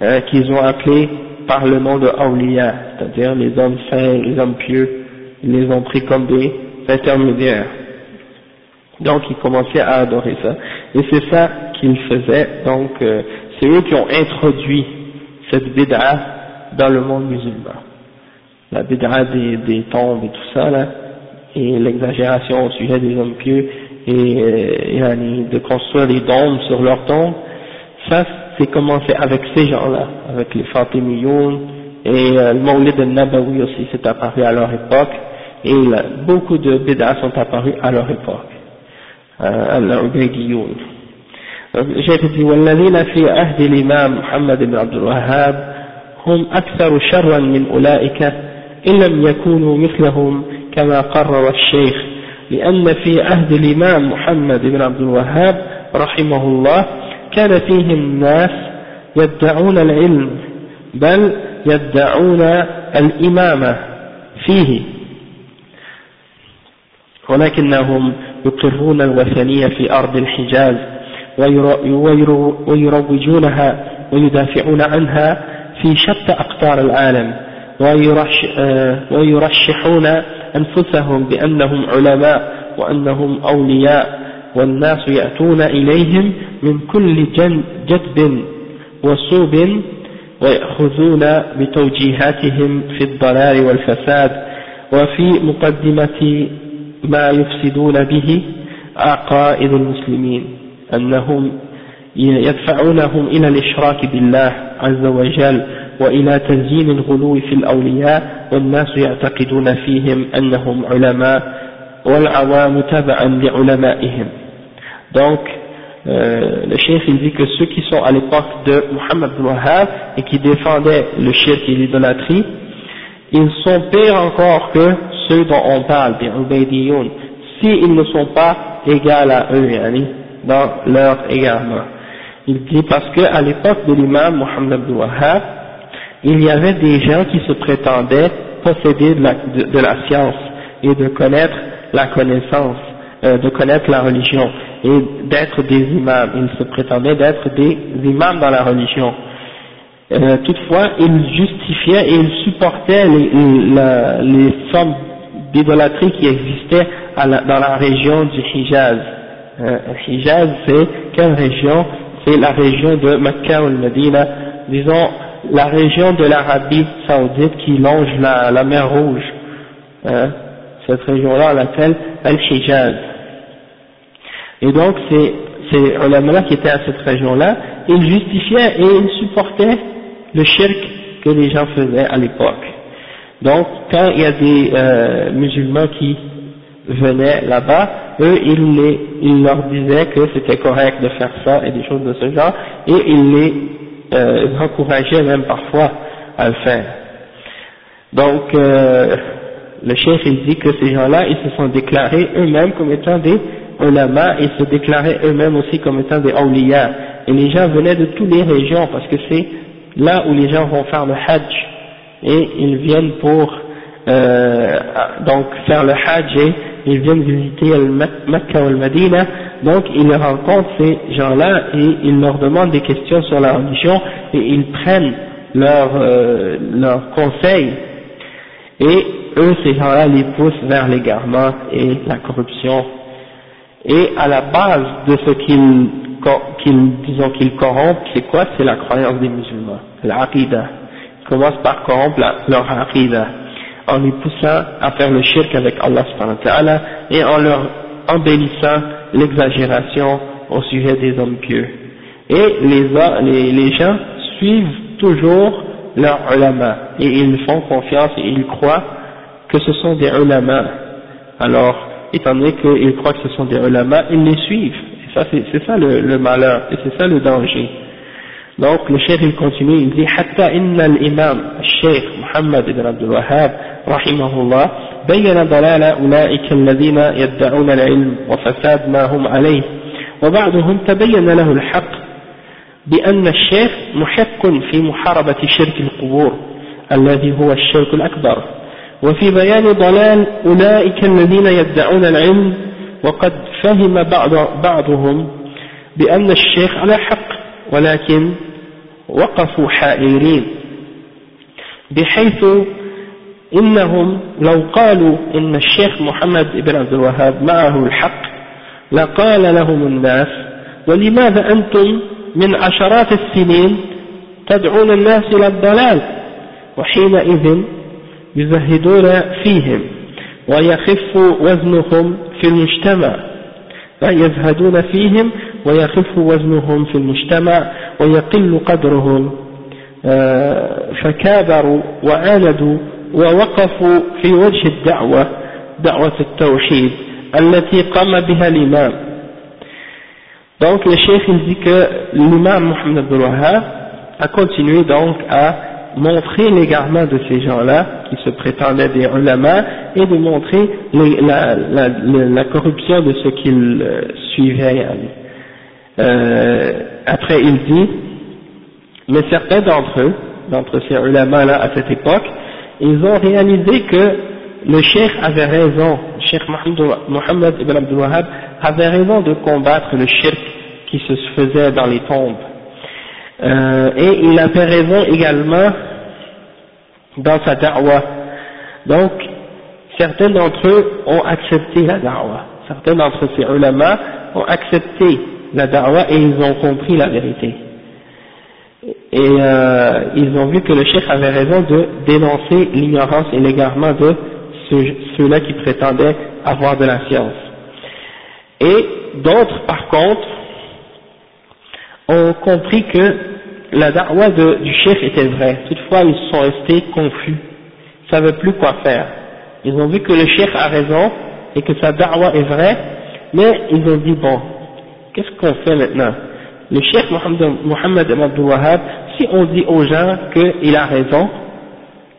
hein, qu'ils ont appelés par le nom de Awliya, c'est-à-dire les hommes saints, les hommes pieux, ils les ont pris comme des intermédiaires. Donc ils commençaient à adorer ça. Et c'est ça qu'ils faisaient, donc euh, c'est eux qui ont introduit cette bid'a dans le monde musulman la bid'a des, des tombes et tout ça là, et l'exagération au sujet des hommes pieux et, euh, de construire des dômes sur leurs tombes, ça c'est commencé avec ces gens-là, avec les Fatimiyoun et euh, le Maulid al-Nabawi aussi c'est apparu à leur époque et beaucoup de bid'a sont apparus à leur époque, euh, al-Ubaydiyoun. J'ai dit والذين في عهد الإمام محمد بن عبد الوهاب هم أكثر شرا من أولئك إن لم يكونوا مثلهم كما قرر الشيخ لأن في عهد الإمام محمد بن عبد الوهاب رحمه الله كان فيهم ناس يدعون العلم بل يدعون الإمامة فيه. ولكنهم يقرون الوثنية في أرض الحجاز ويروجونها ويدافعون عنها في شتى أقطار العالم. ويرشحون أنفسهم بأنهم علماء وأنهم أولياء والناس يأتون إليهم من كل جدب وصوب ويأخذون بتوجيهاتهم في الضلال والفساد وفي مقدمة ما يفسدون به عقائد المسلمين أنهم يدفعونهم إلى الإشراك بالله عز وجل وإلى تزيين الغلو في الأولياء والناس يعتقدون فيهم أنهم علماء والعوام تبعا لعلمائهم donc euh, le chef il dit que ceux qui sont à l'époque de Muhammad bin Wahhab et qui défendaient le shirk et l'idolâtrie ils sont pires encore que ceux dont on parle des Ubaydiyoun s'ils ne sont pas égaux à eux yani, dans leur égarement il dit parce que à l'époque de l'imam Muhammad bin Wahhab il y avait des gens qui se prétendaient posséder de la, science et de connaître la connaissance, euh, de connaître la religion et d'être des imams. Ils se prétendaient d'être des imams dans la religion. Euh, toutefois, ils justifiaient et ils supportaient les, les formes d'idolâtrie qui existaient dans la région du Hijaz. Euh, Hijaz, c'est quelle région? C'est la région de Mecca ou Medina, disons la région de l'Arabie saoudite qui longe la, mer Rouge. Hein, cette région-là, on l'appelle Al-Hijaz. Et donc, ces, ces ulama qui étaient à cette région-là, ils justifiaient et ils supportaient le shirk que les gens faisaient à l'époque. Donc, quand il y a des euh, musulmans qui venaient là-bas, eux, ils, les, ils leur disaient que c'était correct de faire ça et des choses de ce genre, et ils les euh, même parfois à le faire. Donc, euh, le chef il dit que ces gens-là, ils se sont déclarés eux-mêmes comme étant des ulama et se déclaraient eux-mêmes aussi comme étant des awliya. Et les gens venaient de toutes les régions parce que c'est là où les gens vont faire le hajj et ils viennent pour euh, donc faire le hajj et ils viennent visiter Mecca ou Medina, donc ils rencontrent ces gens-là et ils leur demandent des questions sur la religion et ils prennent leurs euh, leur conseils et eux ces gens-là les poussent vers l'égarement et la corruption. Et à la base de ce qu'ils qu'ils disons qu'ils corrompent c'est quoi? C'est la croyance des musulmans l'aqidah ils commencent par corrompre leur aqidah en les poussant à faire le shirk avec Allah et en leur embellissant l'exagération au sujet des hommes pieux. Et les gens suivent toujours leurs ulama et ils font confiance et ils croient que ce sont des ulama. Alors étant donné qu'ils croient que ce sont des ulama ils les suivent. Et ça c'est ça le, le malheur et c'est ça le danger donc le cheikh il continue il dit حتى إن الإمام الشيخ محمد بن عبد الوهاب رحمه الله بين ضلال أولئك الذين يدعون العلم وفساد ما هم عليه وبعضهم تبين له الحق بأن الشيخ محق في محاربة شرك القبور الذي هو الشرك الأكبر وفي بيان ضلال أولئك الذين يدعون العلم وقد فهم بعض بعضهم بأن الشيخ على حق ولكن وقفوا حائرين بحيث إنهم لو قالوا إن الشيخ محمد بن عبد الوهاب معه الحق لقال لهم الناس ولماذا أنتم من عشرات السنين تدعون الناس إلى الضلال؟ وحينئذ يزهدون فيهم ويخف وزنهم في المجتمع يزهدون فيهم ويخف وزنهم في المجتمع ويقل قدرهم آه، فكابروا وعاندوا ووقفوا في وجه الدعوة دعوة التوحيد التي قام بها الإمام Donc le chef il dit que l'imam Mohamed Abdul Wahab a continué donc à montrer l'égarement de ces gens-là qui se prétendaient des ulama et de montrer les, la, la, la, corruption de ceux qu'ils euh, suivaient. Euh, après il dit, mais certains d'entre eux, d'entre ces ulama-là à cette époque, ils ont réalisé que le cheikh avait raison, le cheikh Mohammed ibn Abdul Wahab avait raison de combattre le shirk qui se faisait dans les tombes. Euh, et il avait raison également dans sa da'wah. Donc, certains d'entre eux ont accepté la da'wah. Certains d'entre ces ulama ont accepté la da'wah et ils ont compris la vérité. Et euh, ils ont vu que le cheikh avait raison de dénoncer l'ignorance et l'égarement de ceux-là qui prétendaient avoir de la science. Et d'autres, par contre, ont compris que la da'wah du chef était vraie. Toutefois, ils sont restés confus. Ils ne savaient plus quoi faire. Ils ont vu que le chef a raison et que sa da'wah est vraie, mais ils ont dit, bon, qu'est-ce qu'on fait maintenant? Le chef Mohammed Abdul Wahab, si on dit aux gens qu'il a raison,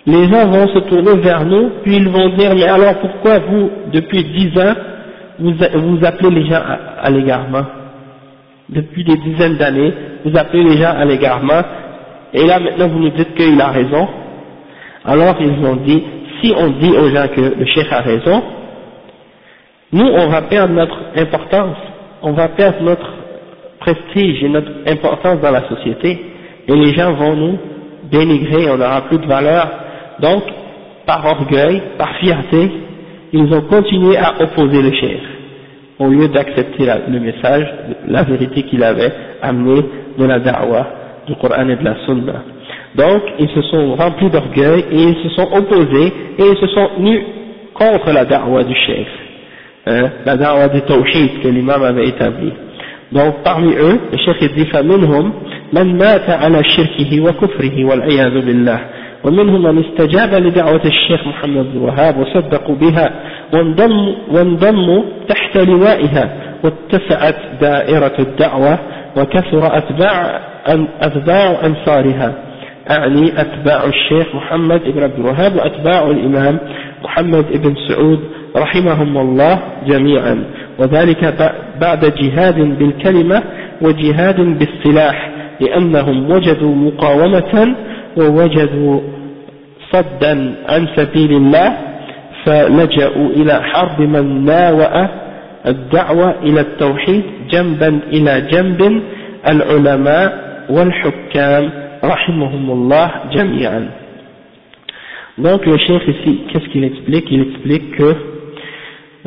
les gens vont se tourner vers nous, puis ils vont dire, mais alors pourquoi vous, depuis dix ans, vous, vous appelez les gens à l'égarement? Depuis des dizaines d'années, vous appelez les gens à l'égarement, et là maintenant vous nous dites qu'il a raison. Alors ils ont dit, si on dit aux gens que le chef a raison, nous on va perdre notre importance, on va perdre notre prestige et notre importance dans la société, et les gens vont nous dénigrer, on n'aura plus de valeur. Donc, par orgueil, par fierté, ils ont continué à opposer le chef au lieu d'accepter le message, la vérité qu'il avait amené de la da'wah, du Coran et de la Sunna. Donc, ils se sont remplis d'orgueil et ils se sont opposés et ils se sont tenus contre la da'wah du cheikh, hein, la da'wah du tawhid que l'imam avait établi. Donc parmi eux, le cheikh dit فمنهم من مات على شركه وكفره والعياذ بالله ومنهم من استجاب لدعوة الشيخ محمد بن وهاب وصدقوا بها وانضموا, وانضموا تحت لوائها واتسعت دائرة الدعوة وكثر أتباع, أتباع أنصارها أعني أتباع الشيخ محمد بن عبد الوهاب وأتباع الإمام محمد بن سعود رحمهم الله جميعا. وذلك بعد جهاد بالكلمة وجهاد بالسلاح لأنهم وجدوا مقاومة ووجدوا صدا عن سبيل الله فلجأوا إلى حرب من ناوأ الدعوة إلى التوحيد جنبا إلى جنب العلماء والحكام. رحمهم الله جميعا. Donc le chef ici, qu'est-ce qu'il explique? Il explique que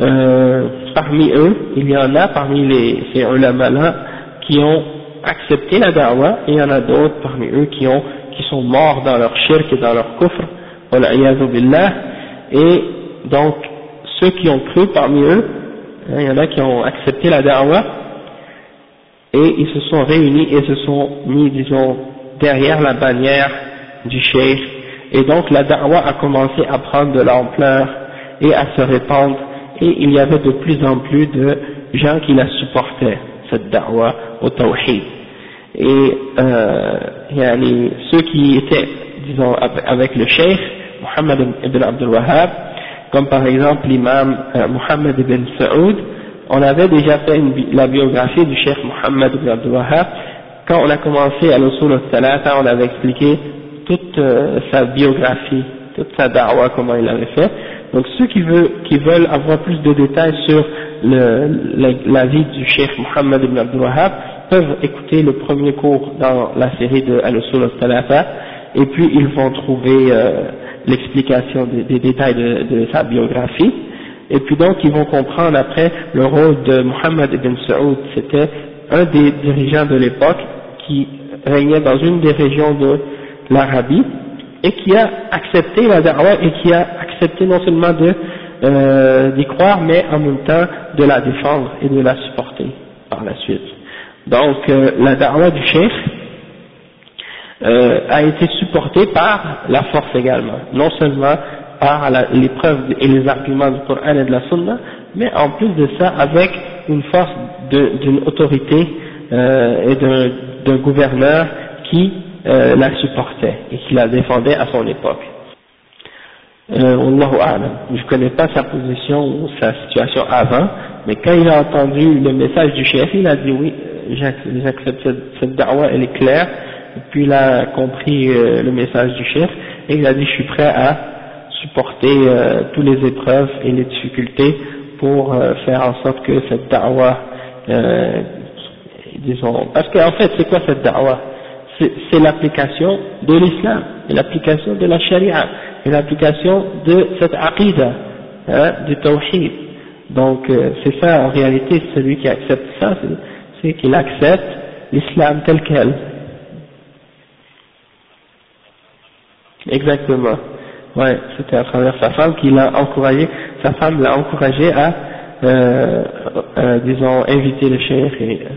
euh, parmi eux, il y en a parmi les, ces ulama-là qui ont accepté la da'wah et il y en a d'autres parmi eux qui, ont, qui sont morts dans leur shirk et dans leur kufr, billah, et donc ceux qui ont cru parmi eux, hein, il y en a qui ont accepté la da'wah et ils se sont réunis et se sont mis, disons, derrière la bannière du cheikh et donc la da'wah a commencé à prendre de l'ampleur et à se répandre et il y avait de plus en plus de gens qui la supportaient, cette da'wah au tawhid. Et euh, yani, ceux qui étaient, disons, avec le cheikh, Muhammad ibn Abdul Wahhab, comme par exemple l'imam euh, Muhammad ibn Saoud, on avait déjà fait la biographie du cheikh Muhammad ibn Abdul Wahhab, quand on a commencé à l'usul al-salata, on avait expliqué toute euh, sa biographie, toute sa da'wah, comment il avait fait. Donc ceux qui veulent, avoir plus de détails sur la, vie du cheikh Mohammed ibn Abdul peuvent écouter le premier cours dans la série de Al-Usul al-Thalatha et puis ils vont trouver euh, l'explication des, détails de, de, sa biographie. Et puis donc ils vont comprendre après le rôle de Mohammed ibn Saoud, c'était un des dirigeants de l'époque qui régnait dans une des régions de l'Arabie et qui a accepté la da'wah et qui a accepté non seulement de euh, d'y croire mais en même temps de la défendre et de la supporter par la suite. Donc euh, la da'wah du chef euh, a été supportée par la force également, non seulement par les preuves et les arguments du Coran et de la Sunna, mais en plus de ça avec une force d'une autorité euh, et d'un gouverneur qui euh, la supportait et qui la défendait à son époque. Euh, je ne connais pas sa position ou sa situation avant, mais quand il a entendu le message du chef, il a dit oui, j'accepte cette, cette da'wah, elle est claire, et puis il a compris euh, le message du chef, et il a dit je suis prêt à supporter euh, toutes les épreuves et les difficultés pour euh, faire en sorte que cette da'wah, disons, parce qu'en fait c'est quoi cette da'wah? C'est l'application de l'islam, et l'application de la charia, et l'application de cette aqidah, hein, du tawhid. Donc euh, c'est ça en réalité, celui qui accepte ça, c'est qu'il accepte l'islam tel quel. Exactement. Ouais, c'était à travers sa femme qu'il a encouragé, sa femme l'a encouragé à, euh, euh, disons, inviter le cheikh,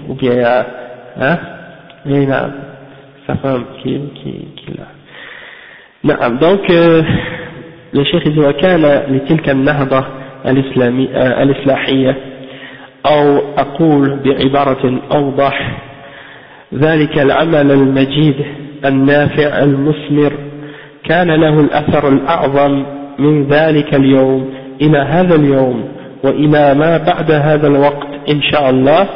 ou bien à, hein, sa femme qui, qui, qui l'a. نعم دونك الشيخ إذا كان لتلك النهضة الإصلاحية أو أقول بعبارة أوضح ذلك العمل المجيد النافع المثمر كان له الأثر الأعظم من ذلك اليوم إلى هذا اليوم وإلى ما بعد هذا الوقت إن شاء الله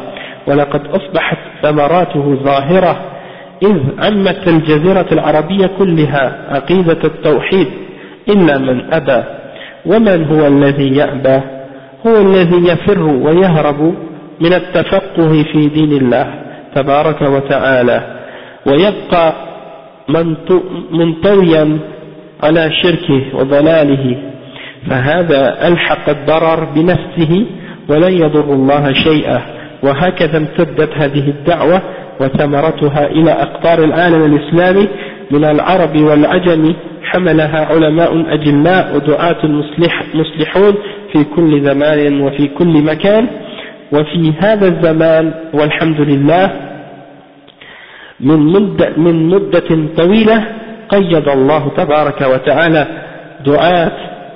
ولقد أصبحت ثمراته ظاهرة إذ عمت الجزيرة العربية كلها عقيدة التوحيد. إلا من أبى ومن هو الذي يأبى؟ هو الذي يفر ويهرب من التفقه في دين الله تبارك وتعالى. ويبقى منطويا على شركه وضلاله. فهذا ألحق الضرر بنفسه ولن يضر الله شيئا. وهكذا امتدت هذه الدعوة وثمرتها إلى أقطار العالم الإسلامي من العرب والعجم حملها علماء أجلاء ودعاة المصلح مصلحون في كل زمان وفي كل مكان. وفي هذا الزمان والحمد لله من مدة, من مدة طويلة قيد الله تبارك وتعالى دعاة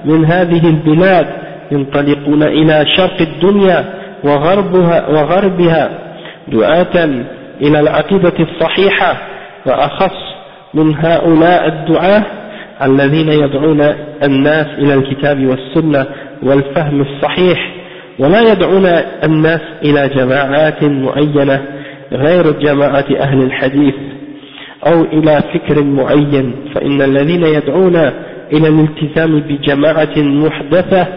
من هذه البلاد ينطلقون إلى شرق الدنيا وغربها, وغربها دعاة إلى العقيدة الصحيحة وأخص من هؤلاء الدعاة الذين يدعون الناس إلى الكتاب والسنة والفهم الصحيح ولا يدعون الناس إلى جماعات معينة غير جماعة أهل الحديث أو إلى فكر معين فإن الذين يدعون إلى الالتزام بجماعة محدثة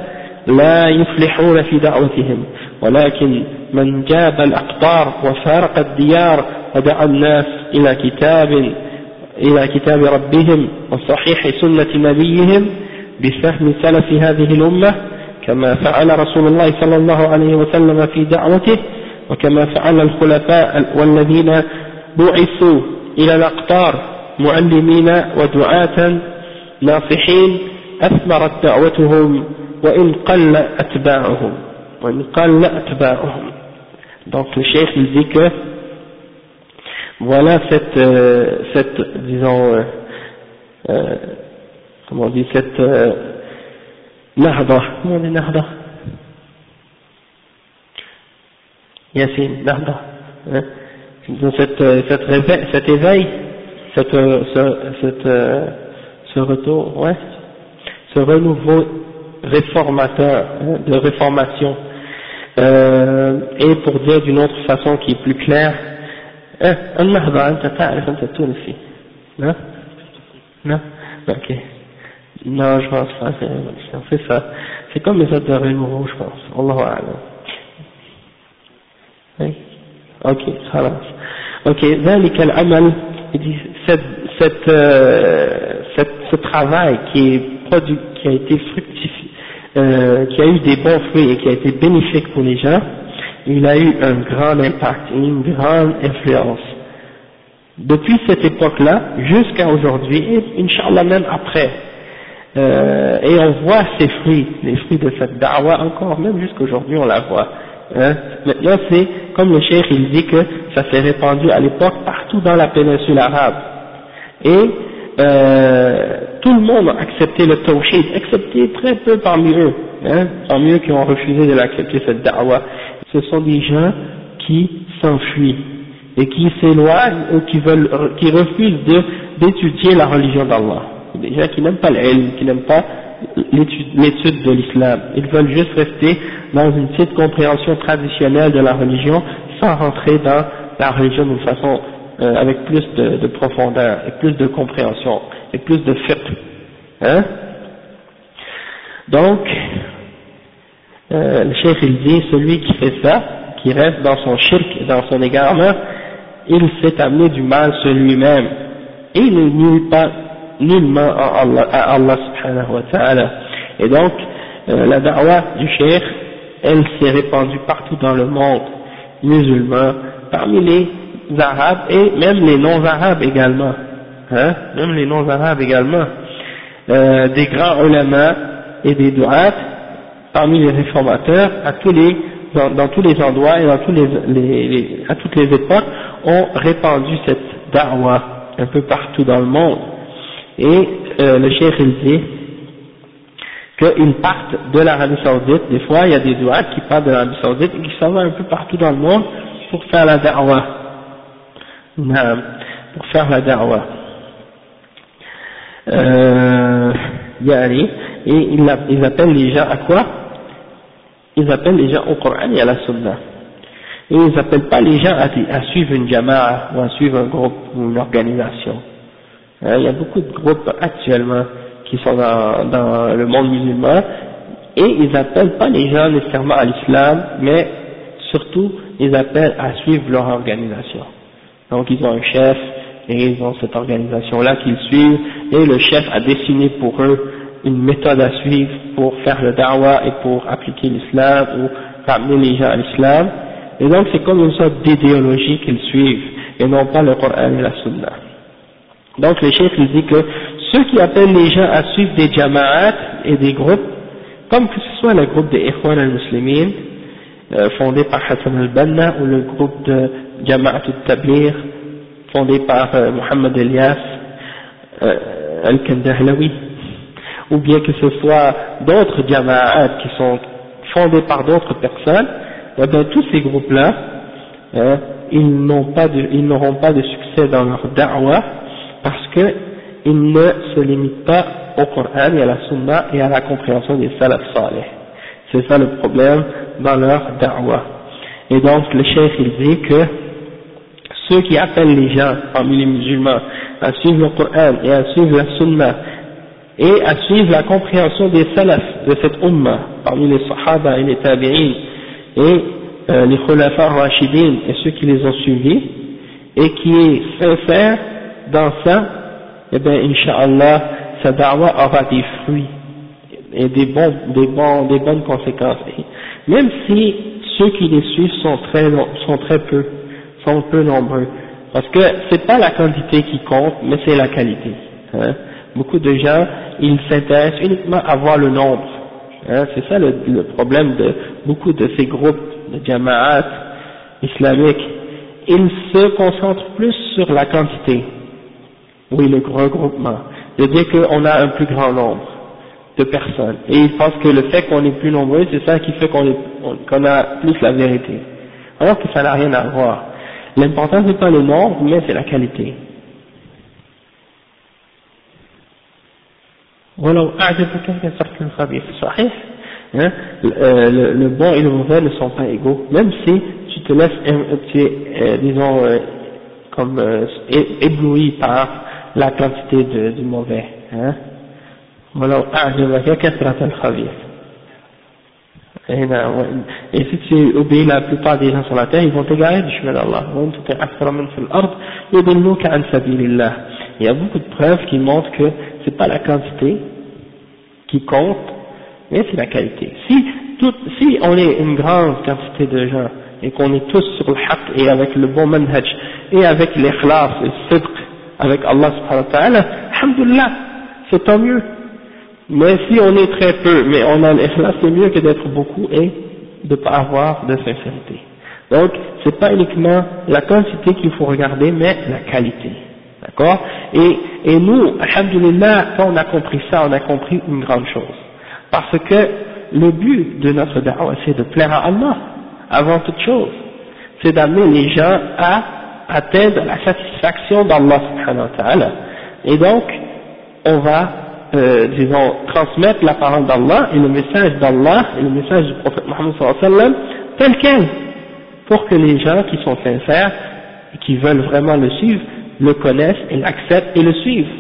لا يفلحون في دعوتهم. ولكن من جاب الأقطار وفارق الديار ودعا الناس إلى كتاب إلى كتاب ربهم وصحيح سنة نبيهم بفهم سلف هذه الأمة كما فعل رسول الله صلى الله عليه وسلم في دعوته وكما فعل الخلفاء والذين بعثوا إلى الأقطار معلمين ودعاة ناصحين أثمرت دعوتهم وإن قل أتباعهم. Donc le cheikh il dit que voilà cette, euh, cette disons, euh, euh, comment on dit, cette nahda, comment on dit nahda? Yassine, nahda, hein? Cette, cette cet éveil, cette, ce, cette, ce retour, ouais, ce renouveau réformateur, hein, de réformation, et pour dire d'une autre façon qui est plus claire, ايه النهضة انت تعرف انت التونسي لا لا ok non je pense pas c'est ça c'est comme les autres de nouveau je pense Allah أعلم ok خلاص ok ذلك العمل cette, cette, euh, cette, ce travail qui est produit, qui a été fructifié, euh, qui a eu des bons fruits et qui a été bénéfique pour les gens, il a eu un grand impact, une grande influence. Depuis cette époque-là jusqu'à aujourd'hui, et Inch'Allah même après. Euh, et on voit ces fruits, les fruits de cette da'wah encore, même jusqu'aujourd'hui on la voit. Hein. Maintenant c'est, comme le cheikh il dit que ça s'est répandu à l'époque partout dans la péninsule arabe. Et euh, tout le monde a accepté le tawhid, excepté très peu parmi eux, hein, parmi eux qui ont refusé de l'accepter cette da'wah ce sont des gens qui s'enfuient et qui s'éloignent ou qui veulent, qui refusent d'étudier la religion d'Allah. Des gens qui n'aiment pas l'ilm, qui n'aiment pas l'étude de l'islam. Ils veulent juste rester dans une petite compréhension traditionnelle de la religion sans rentrer dans la religion d'une façon euh, avec plus de, profondeur et plus de compréhension et plus de fiqh. Hein? Donc, euh, le chef il dit, celui qui fait ça, qui reste dans son shirk dans son égarement, il s'est amené du mal sur lui-même. Il ne nuit pas nullement à Allah, Allah subhanahu wa ta'ala. Et donc, euh, la da'wah du cheikh, elle s'est répandue partout dans le monde musulman, parmi les arabes et même les non-arabes également. Hein, même les non-arabes également. Euh, des grands ulama et des du'at parmi les réformateurs à tous les, dans, tous les endroits et dans tous les, les, les, à toutes les époques ont répandu cette da'wah un peu partout dans le monde. Et euh, le cheikh il dit qu'ils partent de l'Arabie Saoudite, des fois il y a des douates qui partent de l'Arabie Saoudite et qui s'en vont un peu partout dans le monde pour faire la da'wah. Pour faire la da'wah. Euh, et ils appellent les gens à quoi? Ils appellent les gens au Coran et à la Sunna. Et ils n'appellent pas les gens à, suivre une jama'a ou à suivre un groupe ou une organisation. Hein, il y a beaucoup de groupes actuellement qui sont dans, dans le monde musulman et ils n'appellent pas les gens nécessairement à l'islam, mais surtout ils appellent à suivre leur organisation. Donc ils ont un chef et ils ont cette organisation-là qu'ils suivent et le chef a dessiné pour eux une méthode à suivre pour faire le da'wah et pour appliquer l'islam ou ramener les gens à l'islam. Et donc c'est comme une sorte d'idéologie qu'ils suivent et non pas le Coran et la Sunna. Donc le chef il dit que ceux qui appellent les gens à suivre des jama'at et des groupes, comme que ce soit le groupe des Ikhwan al-Muslimin, euh, fondé par Hassan al-Banna, ou le groupe de Jama'at al-Tablir, fondé par euh, Mohamed Elias euh, al-Kandahlawi, ou bien que ce soit d'autres jama'at qui sont fondés par d'autres personnes, eh bien, tous ces groupes-là, hein, ils n'auront pas de succès dans leur da'wah parce qu'ils ne se limitent pas au Coran et à la Sunna et à la compréhension des salaf salih. C'est ça le problème dans leur da'wah. Et donc le chef il dit que ceux qui appellent les gens parmi les musulmans à suivre le Coran et à suivre la Sunna et à suivre la compréhension des salafs de cette umma parmi les sahaba et les tabi'in et euh, les khulafa rashidin et ceux qui les ont suivis et qui est sincère dans ça, eh bien, Inch'Allah, sa da'wah aura des fruits et des, bons, des, bons, des bonnes conséquences. Même si ceux qui les suivent sont très, sont très peu, sont peu nombreux. Parce que c'est pas la quantité qui compte, mais c'est la qualité. Hein. Beaucoup de gens, ils s'intéressent uniquement à voir le nombre. Hein. C'est ça le, problème de beaucoup de ces groupes de jama'at islamiques. Ils se concentrent plus sur la quantité. Oui, le regroupement. De dire qu'on a un plus grand nombre de personnes. Et ils pensent que le fait qu'on est plus nombreux, c'est ça qui fait qu'on a plus la vérité. Alors que ça n'a rien à voir. L'important c'est pas le nombre, mais c'est la qualité. ولو أعجبك كثرة الخبيث صحيح hein, le, le, le, bon et le mauvais ne sont pas égaux même si tu te laisses tu es, euh, disons euh, comme euh, ébloui par la quantité de, du mauvais hein ولو أعجبك كثرة الخبيث et si tu obéis la plupart des gens sur la terre, ils vont t'égarer du chemin d'Allah. Il y a beaucoup de preuves qui montrent que c'est pas la quantité qui compte, mais c'est la qualité. Si, tout, si on est une grande quantité de gens et qu'on est tous sur le haqq et avec le bon manhaj et avec l'ikhlas et le sidq avec Allah alhamdulillah, c'est tant mieux. Mais si on est très peu, mais on a l'ikhlas, c'est mieux que d'être beaucoup et de ne pas avoir de sincérité. Donc, c'est pas uniquement la quantité qu'il faut regarder, mais la qualité. D'accord? Et, et nous, alhamdulillah, quand on a compris ça, on a compris une grande chose. Parce que le but de notre da'wah, c'est de plaire à Allah, avant toute chose. C'est d'amener les gens à atteindre la satisfaction d'Allah subhanahu wa ta'ala. Et donc, on va euh, disons, transmettre la parole d'Allah et le message d'Allah et le message du prophète Mohammed tel quel, pour que les gens qui sont sincères et qui veulent vraiment le suivre, le connaissent et l'acceptent et le suivent.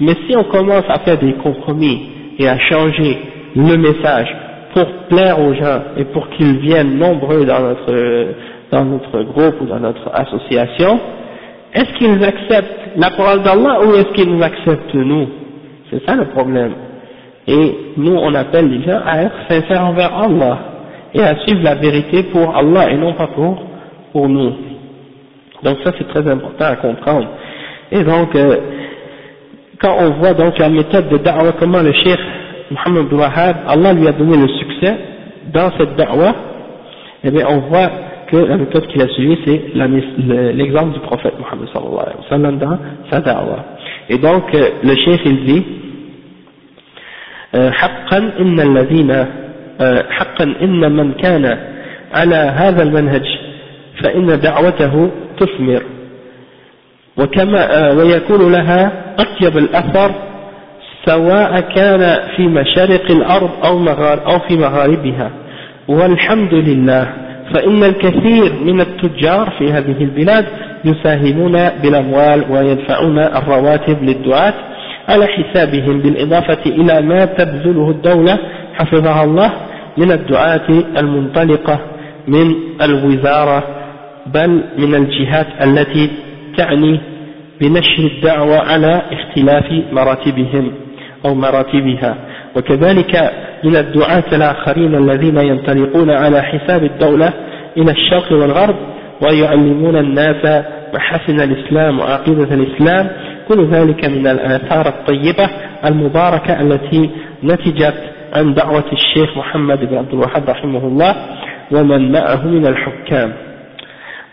Mais si on commence à faire des compromis et à changer le message pour plaire aux gens et pour qu'ils viennent nombreux dans notre, dans notre groupe ou dans notre association, est-ce qu'ils acceptent la parole d'Allah ou est-ce qu'ils nous acceptent nous? C'est ça le problème. Et nous, on appelle les gens à être sincères envers Allah et à suivre la vérité pour Allah et non pas pour, pour nous. Donc ça, c'est très important à comprendre. Et donc, euh, quand on voit donc la méthode de da'wah, comment le cheikh Muhammad Wahab, Allah lui a donné le succès dans cette da'wah, eh bien on voit que la méthode qu'il a suivie, c'est l'exemple du prophète Muhammad sallallahu alayhi wa sallam dans sa da'wah. Et donc, euh, le cheikh il dit, حقا إن الذين حقا إن من كان على هذا المنهج فإن دعوته تثمر. وكما ويكون لها أطيب الأثر سواء كان في مشارق الأرض أو, أو في مغاربها. والحمد لله فإن الكثير من التجار في هذه البلاد يساهمون بالأموال ويدفعون الرواتب للدعاة. على حسابهم بالإضافة إلى ما تبذله الدولة حفظها الله من الدعاة المنطلقة من الوزارة بل من الجهات التي تعني بنشر الدعوة على اختلاف مراتبهم أو مراتبها. وكذلك من الدعاة الآخرين الذين ينطلقون على حساب الدولة إلى الشرق والغرب ويعلمون الناس محاسن الإسلام وعقيدة الإسلام كل ذلك من الآثار الطيبة المباركة التي نتجت عن دعوة الشيخ محمد بن عبد الوهاب رحمه الله ومن معه من الحكام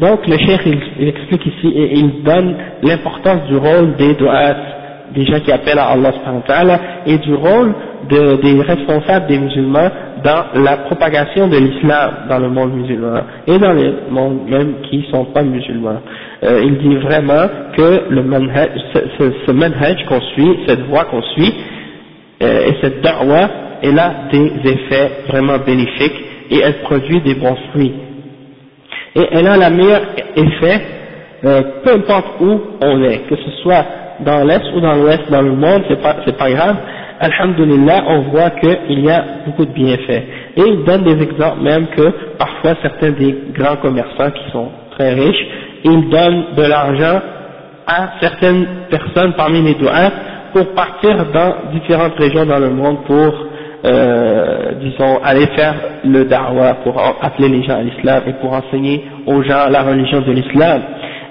Donc le cheikh il, il explique ici et il donne l'importance du rôle des du'at, des gens qui appellent à Allah subhanahu wa ta'ala, et du rôle de, des responsables des musulmans dans la propagation de l'islam dans le monde musulman et dans les mondes même qui ne sont pas musulmans. Euh, il dit vraiment que le manhaj, ce, ce, manhaj qu'on suit, cette voie qu'on suit, euh, et cette da'wah, elle a des effets vraiment bénéfiques et elle produit des bons fruits. Et elle a la meilleure effet, euh, peu importe où on est, que ce soit dans l'est ou dans l'ouest, dans le monde, c'est pas, c'est pas grave, Alhamdulillah, on voit qu'il y a beaucoup de bienfaits. Et il donne des exemples même que parfois certains des grands commerçants qui sont très riches, ils donnent de l'argent à certaines personnes parmi les douans pour partir dans différentes régions dans le monde pour, euh, disons, aller faire le da'wah, pour appeler les gens à l'islam et pour enseigner aux gens la religion de l'islam.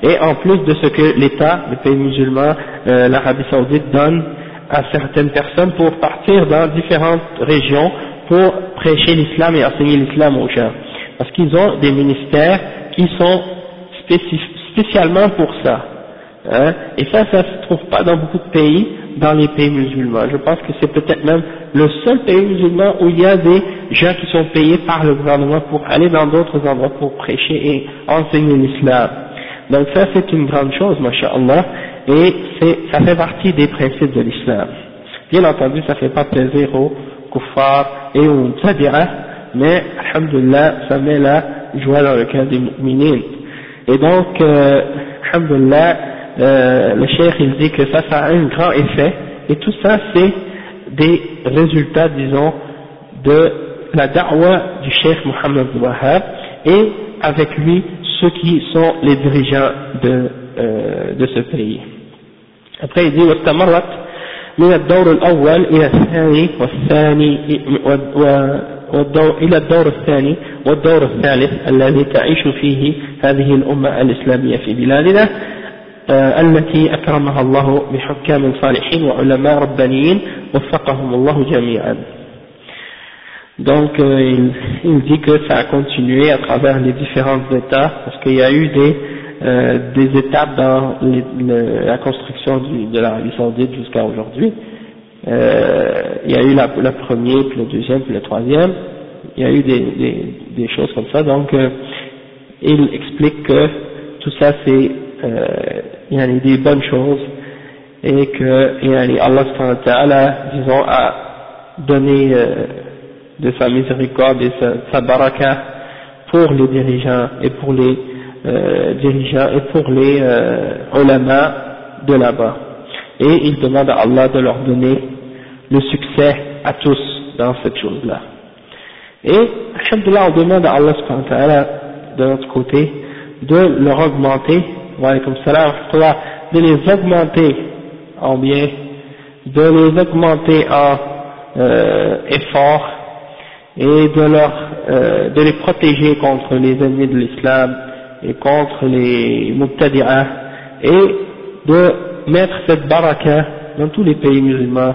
Et en plus de ce que l'État, le pays musulman, euh, l'Arabie Saoudite donne à certaines personnes pour partir dans différentes régions pour prêcher l'islam et enseigner l'islam aux gens. Parce qu'ils ont des ministères qui sont spécialement pour ça. Hein. Et ça, ça se trouve pas dans beaucoup de pays, dans les pays musulmans. Je pense que c'est peut-être même le seul pays musulman où il y a des gens qui sont payés par le gouvernement pour aller dans d'autres endroits pour prêcher et enseigner l'islam. Donc ça, c'est une grande chose, masha'Allah et ça fait partie des principes de l'islam. Bien entendu, ça fait pas plaisir aux kuffars et aux tzadira, mais, alhamdulillah, ça met la joie dans le cœur des mu'minines. Et donc, euh, alhamdulillah, euh, le cheikh il dit que ça, ça a un grand effet, et tout ça, c'est des résultats, disons, de la da'wah du cheikh Muhammad Wahab, et avec lui, ceux qui sont les dirigeants de, euh, de ce pays. Après il dit واستمرت من الدور الأول إلى الثاني والثاني والدور إلى الدور الثاني والدور الثالث الذي تعيش فيه هذه الأمة الإسلامية في بلادنا التي أكرمها الله بحكام صالحين وعلماء ربانيين وفقهم الله جميعا Donc euh, il, il dit que ça a continué à travers les différents États parce qu'il y a eu des euh, des étapes dans les, le, la construction du, de l'Arabie Saoudite jusqu'à aujourd'hui. Euh, il y a eu la, la, première, puis le deuxième, puis le troisième. Il y a eu des, choses comme ça. Donc, euh, il explique que tout ça, c'est euh, il y a des bonnes choses et que il y a Allah, disons, a donné euh, de sa miséricorde et sa, sa baraka pour les dirigeants et pour les euh, dirigeants et pour les euh, ulama de là-bas. Et il demande à Allah de leur donner le succès à tous dans cette chose-là. Et, alhamdoulilah, on demande à Allah de notre côté de leur augmenter, de les augmenter en bien, de les augmenter en euh, effort et de leur, euh, de les protéger contre les ennemis de l'islam et contre les mubtadi'ah et de mettre cette baraka dans tous les pays musulmans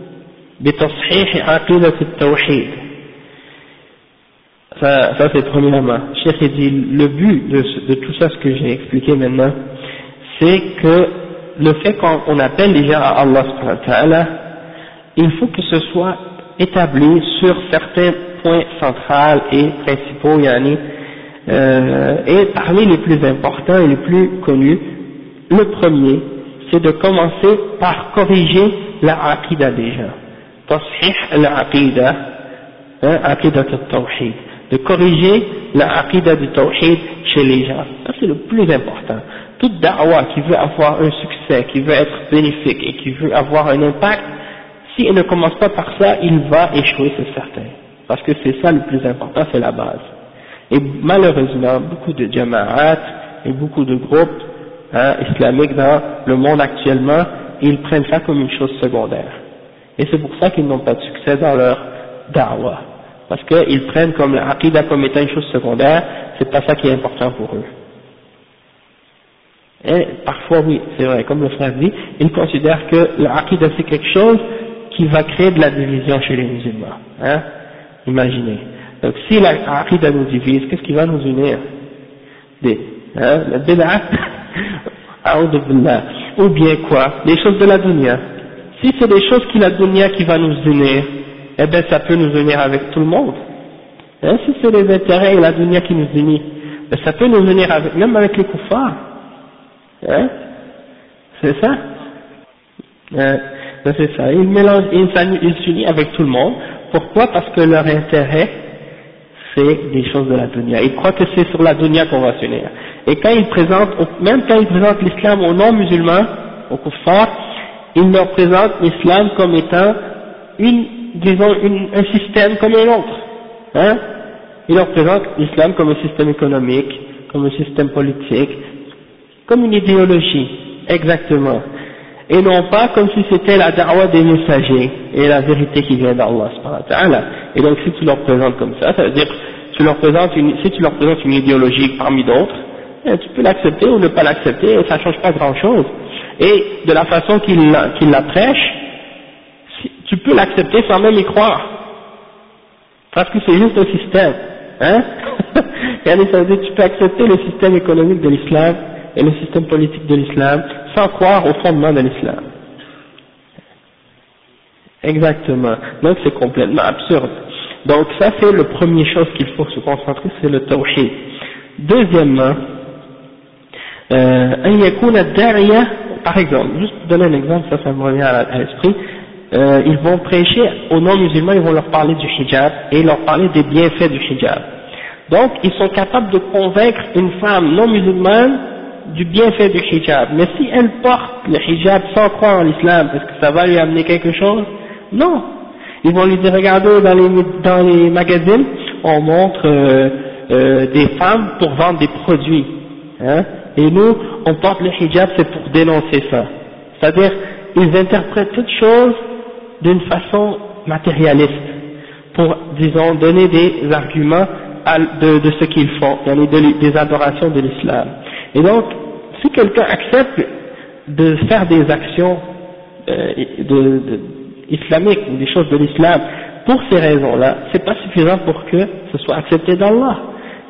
بتصحيح عقيدة التوحيد ça, ça c'est premièrement. Cheikh dit le but de, de tout ça ce que j'ai expliqué maintenant c'est que le fait qu'on appelle les gens à Allah il faut que ce soit établi sur certains points centraux et principaux yani, euh, et parmi les plus importants et les plus connus le premier, c'est de commencer par corriger la aqidah des gens. Tawhid. De corriger la aqidah du tawhid chez les gens. Ça c'est le plus important. toute da'wah qui veut avoir un succès, qui veut être bénéfique et qui veut avoir un impact, si elle ne commence pas par ça, il va échouer, c'est certain. Parce que c'est ça le plus important, c'est la base. Et malheureusement, beaucoup de jama'at et beaucoup de groupes hein, islamiques dans le monde actuellement, ils prennent ça comme une chose secondaire. Et c'est pour ça qu'ils n'ont pas de succès dans leur da'wah. Parce qu'ils prennent comme l'aqidah comme étant une chose secondaire, c'est pas ça qui est important pour eux. Et parfois, oui, c'est vrai, comme le frère dit, ils considèrent que l'aqidah c'est quelque chose qui va créer de la division chez les musulmans. Hein Imaginez. Donc si l'aqidah nous divise, qu'est-ce qui va nous unir? Des, hein, (laughs) ou bien quoi? Des choses de la dunya. Si c'est des choses qui la dunya qui va nous unir, eh bien ça peut nous unir avec tout le monde. Hein, si c'est les intérêts et la dunya qui nous unit, ben, ça peut nous unir avec, même avec les kuffars. Hein? C'est ça? Hein? Ben, C'est ça. Ils mélangent, ils s'unissent avec tout le monde. Pourquoi? Parce que leur intérêt, c'est des choses de la dunya. Ils croient que c'est sur la dunya qu'on va s'unir. Et quand ils présentent, même quand ils présentent l'islam aux non-musulmans, aux kuffars, ils leur présentent l'islam comme étant une, disons, un système comme un autre. Hein Ils leur présentent l'islam comme un système économique, comme un système politique, comme une idéologie, exactement. Et non pas comme si c'était la da'wah des messagers et la vérité qui vient d'Allah. Et donc si tu leur présentes comme ça, ça veut dire tu leur présentes une, si tu leur présentes une idéologie parmi d'autres, eh, tu peux l'accepter ou ne pas l'accepter, ça ne change pas grand chose. Et de la façon qu'il la prêche, tu peux l'accepter sans même y croire. Parce que c'est juste un système. Hein? (laughs) Ça veut dire tu peux accepter le système économique de l'islam et le système politique de l'islam sans croire au fondement de l'islam. Exactement. Donc c'est complètement absurde. Donc ça c'est la première chose qu'il faut se concentrer, c'est le tawhid. Deuxièmement, euh, par exemple, juste pour donner un exemple, ça, ça me revient à, l'esprit, euh, ils vont prêcher aux non-musulmans, ils vont leur parler du hijab et leur parler des bienfaits du hijab. Donc, ils sont capables de convaincre une femme non-musulmane du bienfait du hijab. Mais si elle porte le hijab sans croire en l'islam, est-ce que ça va lui amener quelque chose? Non. Ils vont lui dire, regardez, dans les, dans les magazines, on montre euh, euh, des femmes pour vendre des produits. Hein et nous, on porte le hijab, c'est pour dénoncer ça. C'est-à-dire, ils interprètent toutes choses d'une façon matérialiste, pour, disons, donner des arguments de, de ce qu'ils font, des adorations de l'islam. Et donc, si quelqu'un accepte de faire des actions euh, de, islamiques ou des choses de l'islam pour ces raisons-là, c'est pas suffisant pour que ce soit accepté d'Allah.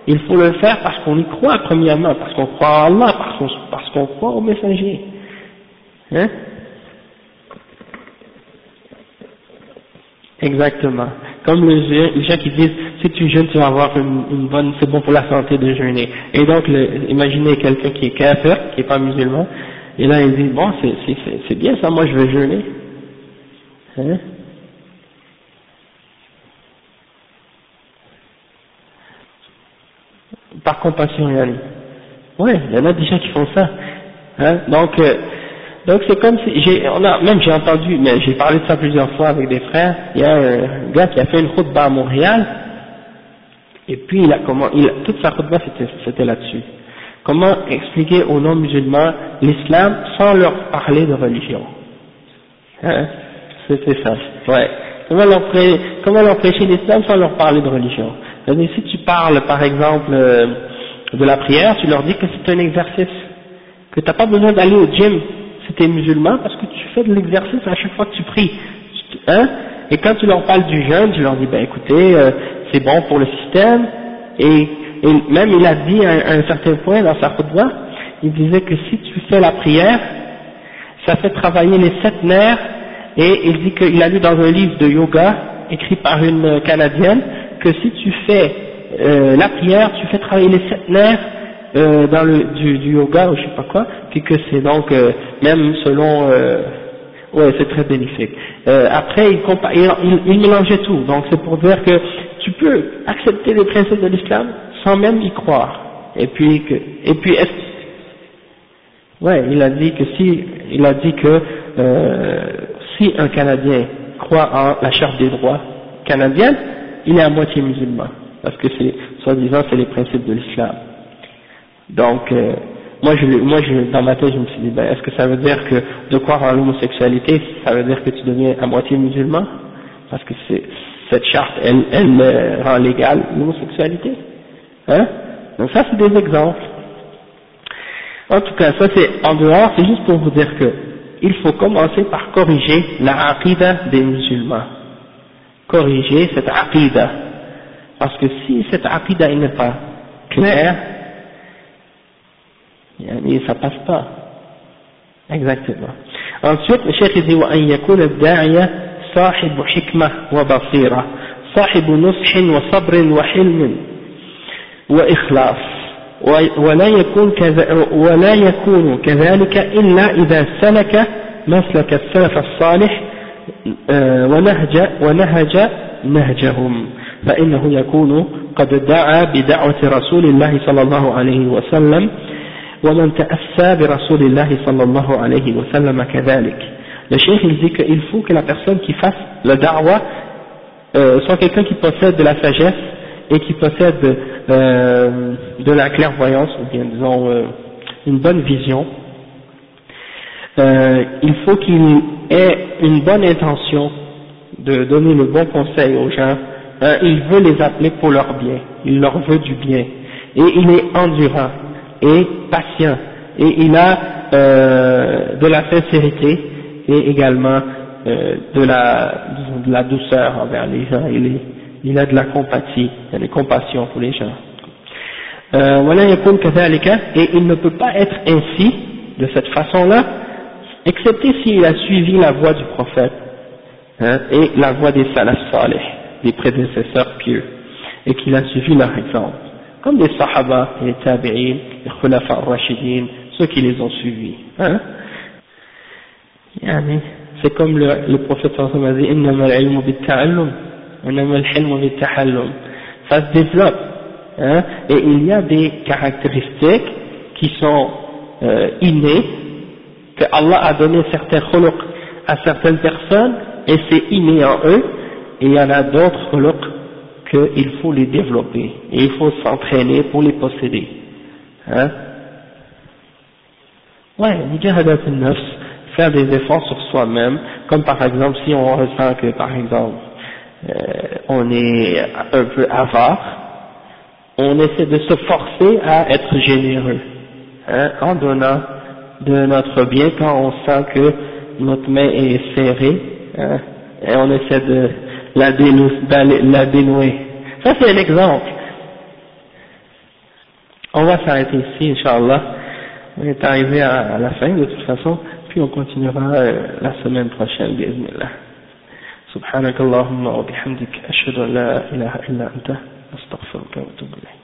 Il faut le faire parce qu'on y croit premièrement, parce qu'on croit en Allah, parce qu'on croit au messager. Hein? Exactement. Comme les gens qui disent, si tu jeûnes, tu vas avoir une, bonne, c'est bon pour la santé de jeûner. Et donc, imaginez quelqu'un qui est kafir, qui n'est pas musulman, et là il dit, bon, c'est bien ça, moi je vais jeûner. Hein? Par compassion, Yann. Oui, il y en a des gens qui font ça. Hein donc, euh, donc c'est comme si, j'ai, on a, même j'ai entendu, mais j'ai parlé de ça plusieurs fois avec des frères, il y a un gars qui a fait une route bas à Montréal, et puis il a comment, il, toute sa route c'était, c'était là-dessus. Comment expliquer aux non-musulmans l'islam sans leur parler de religion? Hein? C'était ça, ouais. Comment leur, comment leur prêcher l'islam sans leur parler de religion? Si tu parles par exemple euh, de la prière, tu leur dis que c'est un exercice, que tu n'as pas besoin d'aller au gym si tu es musulman parce que tu fais de l'exercice à chaque fois que tu pries. Hein? Et quand tu leur parles du jeûne, tu leur dis, ben écoutez, euh, c'est bon pour le système, et, même il a dit à, un certain point dans sa khutbah, il disait que si tu fais la prière, ça fait travailler les sept nerfs, et il dit qu'il a lu dans un livre de yoga, écrit par une Canadienne, que si tu fais euh, la prière, tu fais travailler les sept nerfs euh, dans le du, du, yoga ou je sais pas quoi, puis que c'est donc euh, même selon euh, ouais c'est très bénéfique. Euh, après il, il, il, mélangeait tout, donc c'est pour dire que tu peux accepter les principes de l'islam sans même y croire. Et puis que et puis est Ouais, il a dit que si, il a dit que euh, si un Canadien croit en la charte des droits canadienne, il est à moitié musulman, parce que c'est, soi-disant, c'est les principes de l'islam. Donc, euh, moi, je, moi je, dans ma tête, je me suis dit, ben, est-ce que ça veut dire que de croire en l'homosexualité, ça veut dire que tu deviens à moitié musulman? Parce que c'est, cette charte, elle, elle rend légale l'homosexualité. Hein? Donc ça, c'est des exemples. En tout cas, ça c'est en dehors, c'est juste pour vous dire que il faut commencer par corriger la aqidah des musulmans. Corriger cette aqidah. Parce que si cette aqidah n'est pas claire, ça passe pas. Exactement. Ensuite, le cheikh dit وأن يكون الداعية صاحب حكمة وبصيرة صاحب نصح وصبر وحلم وإخلاص ولا يكون, ولا يكون كذلك إلا إذا سلك مسلك السلف الصالح ونهج, ونهج نهجهم فإنه يكون قد دعا بدعوة رسول الله صلى الله عليه وسلم ومن تأسى برسول الله صلى الله عليه وسلم كذلك Le cheikh il dit qu'il faut que la personne qui fasse le da'wah euh, soit quelqu'un qui possède de la sagesse et qui possède euh, de la clairvoyance, ou bien disons euh, une bonne vision, euh, il faut qu'il ait une bonne intention de donner le bon conseil aux gens. Hein, il veut les appeler pour leur bien, il leur veut du bien, et il est endurant et patient, et il a euh, de la sincérité et également euh, de, la, douceur envers les gens. Il a de la compatie, il a de la compassion pour les gens. Euh, et il ne peut pas être ainsi, de cette façon-là, excepté s'il a suivi la voie du prophète hein, et la voie des salaf salih, des prédécesseurs pieux, et qu'il a suivi leur exemple, comme les sahaba, les tabi'in, les khulafa rashidin, ceux qui les ont suivis. Hein. C'est comme le, le prophète a dit, ça se développe hein, et il y a des caractéristiques qui sont euh, innées que Allah a donné certains khuluq à certaines personnes et c'est inné en eux. Et il y en a d'autres khuluq qu'il faut les développer et il faut s'entraîner pour les posséder. Hein? Ouais, faire des efforts sur soi-même comme par exemple si on ressent que par exemple euh, on est un peu avare, on essaie de se forcer à être généreux, hein, en donnant de notre bien quand on sent que notre main est serrée, hein, et on essaie de la, dénouer. Ça c'est un exemple. On va s'arrêter ici, Inch'Allah. On est arrivé à, la fin de toute façon, puis on continuera euh, la semaine prochaine, bismillah. سبحانك اللهم وبحمدك أشهد أن لا إله إلا أنت أستغفرك وأتوب إليك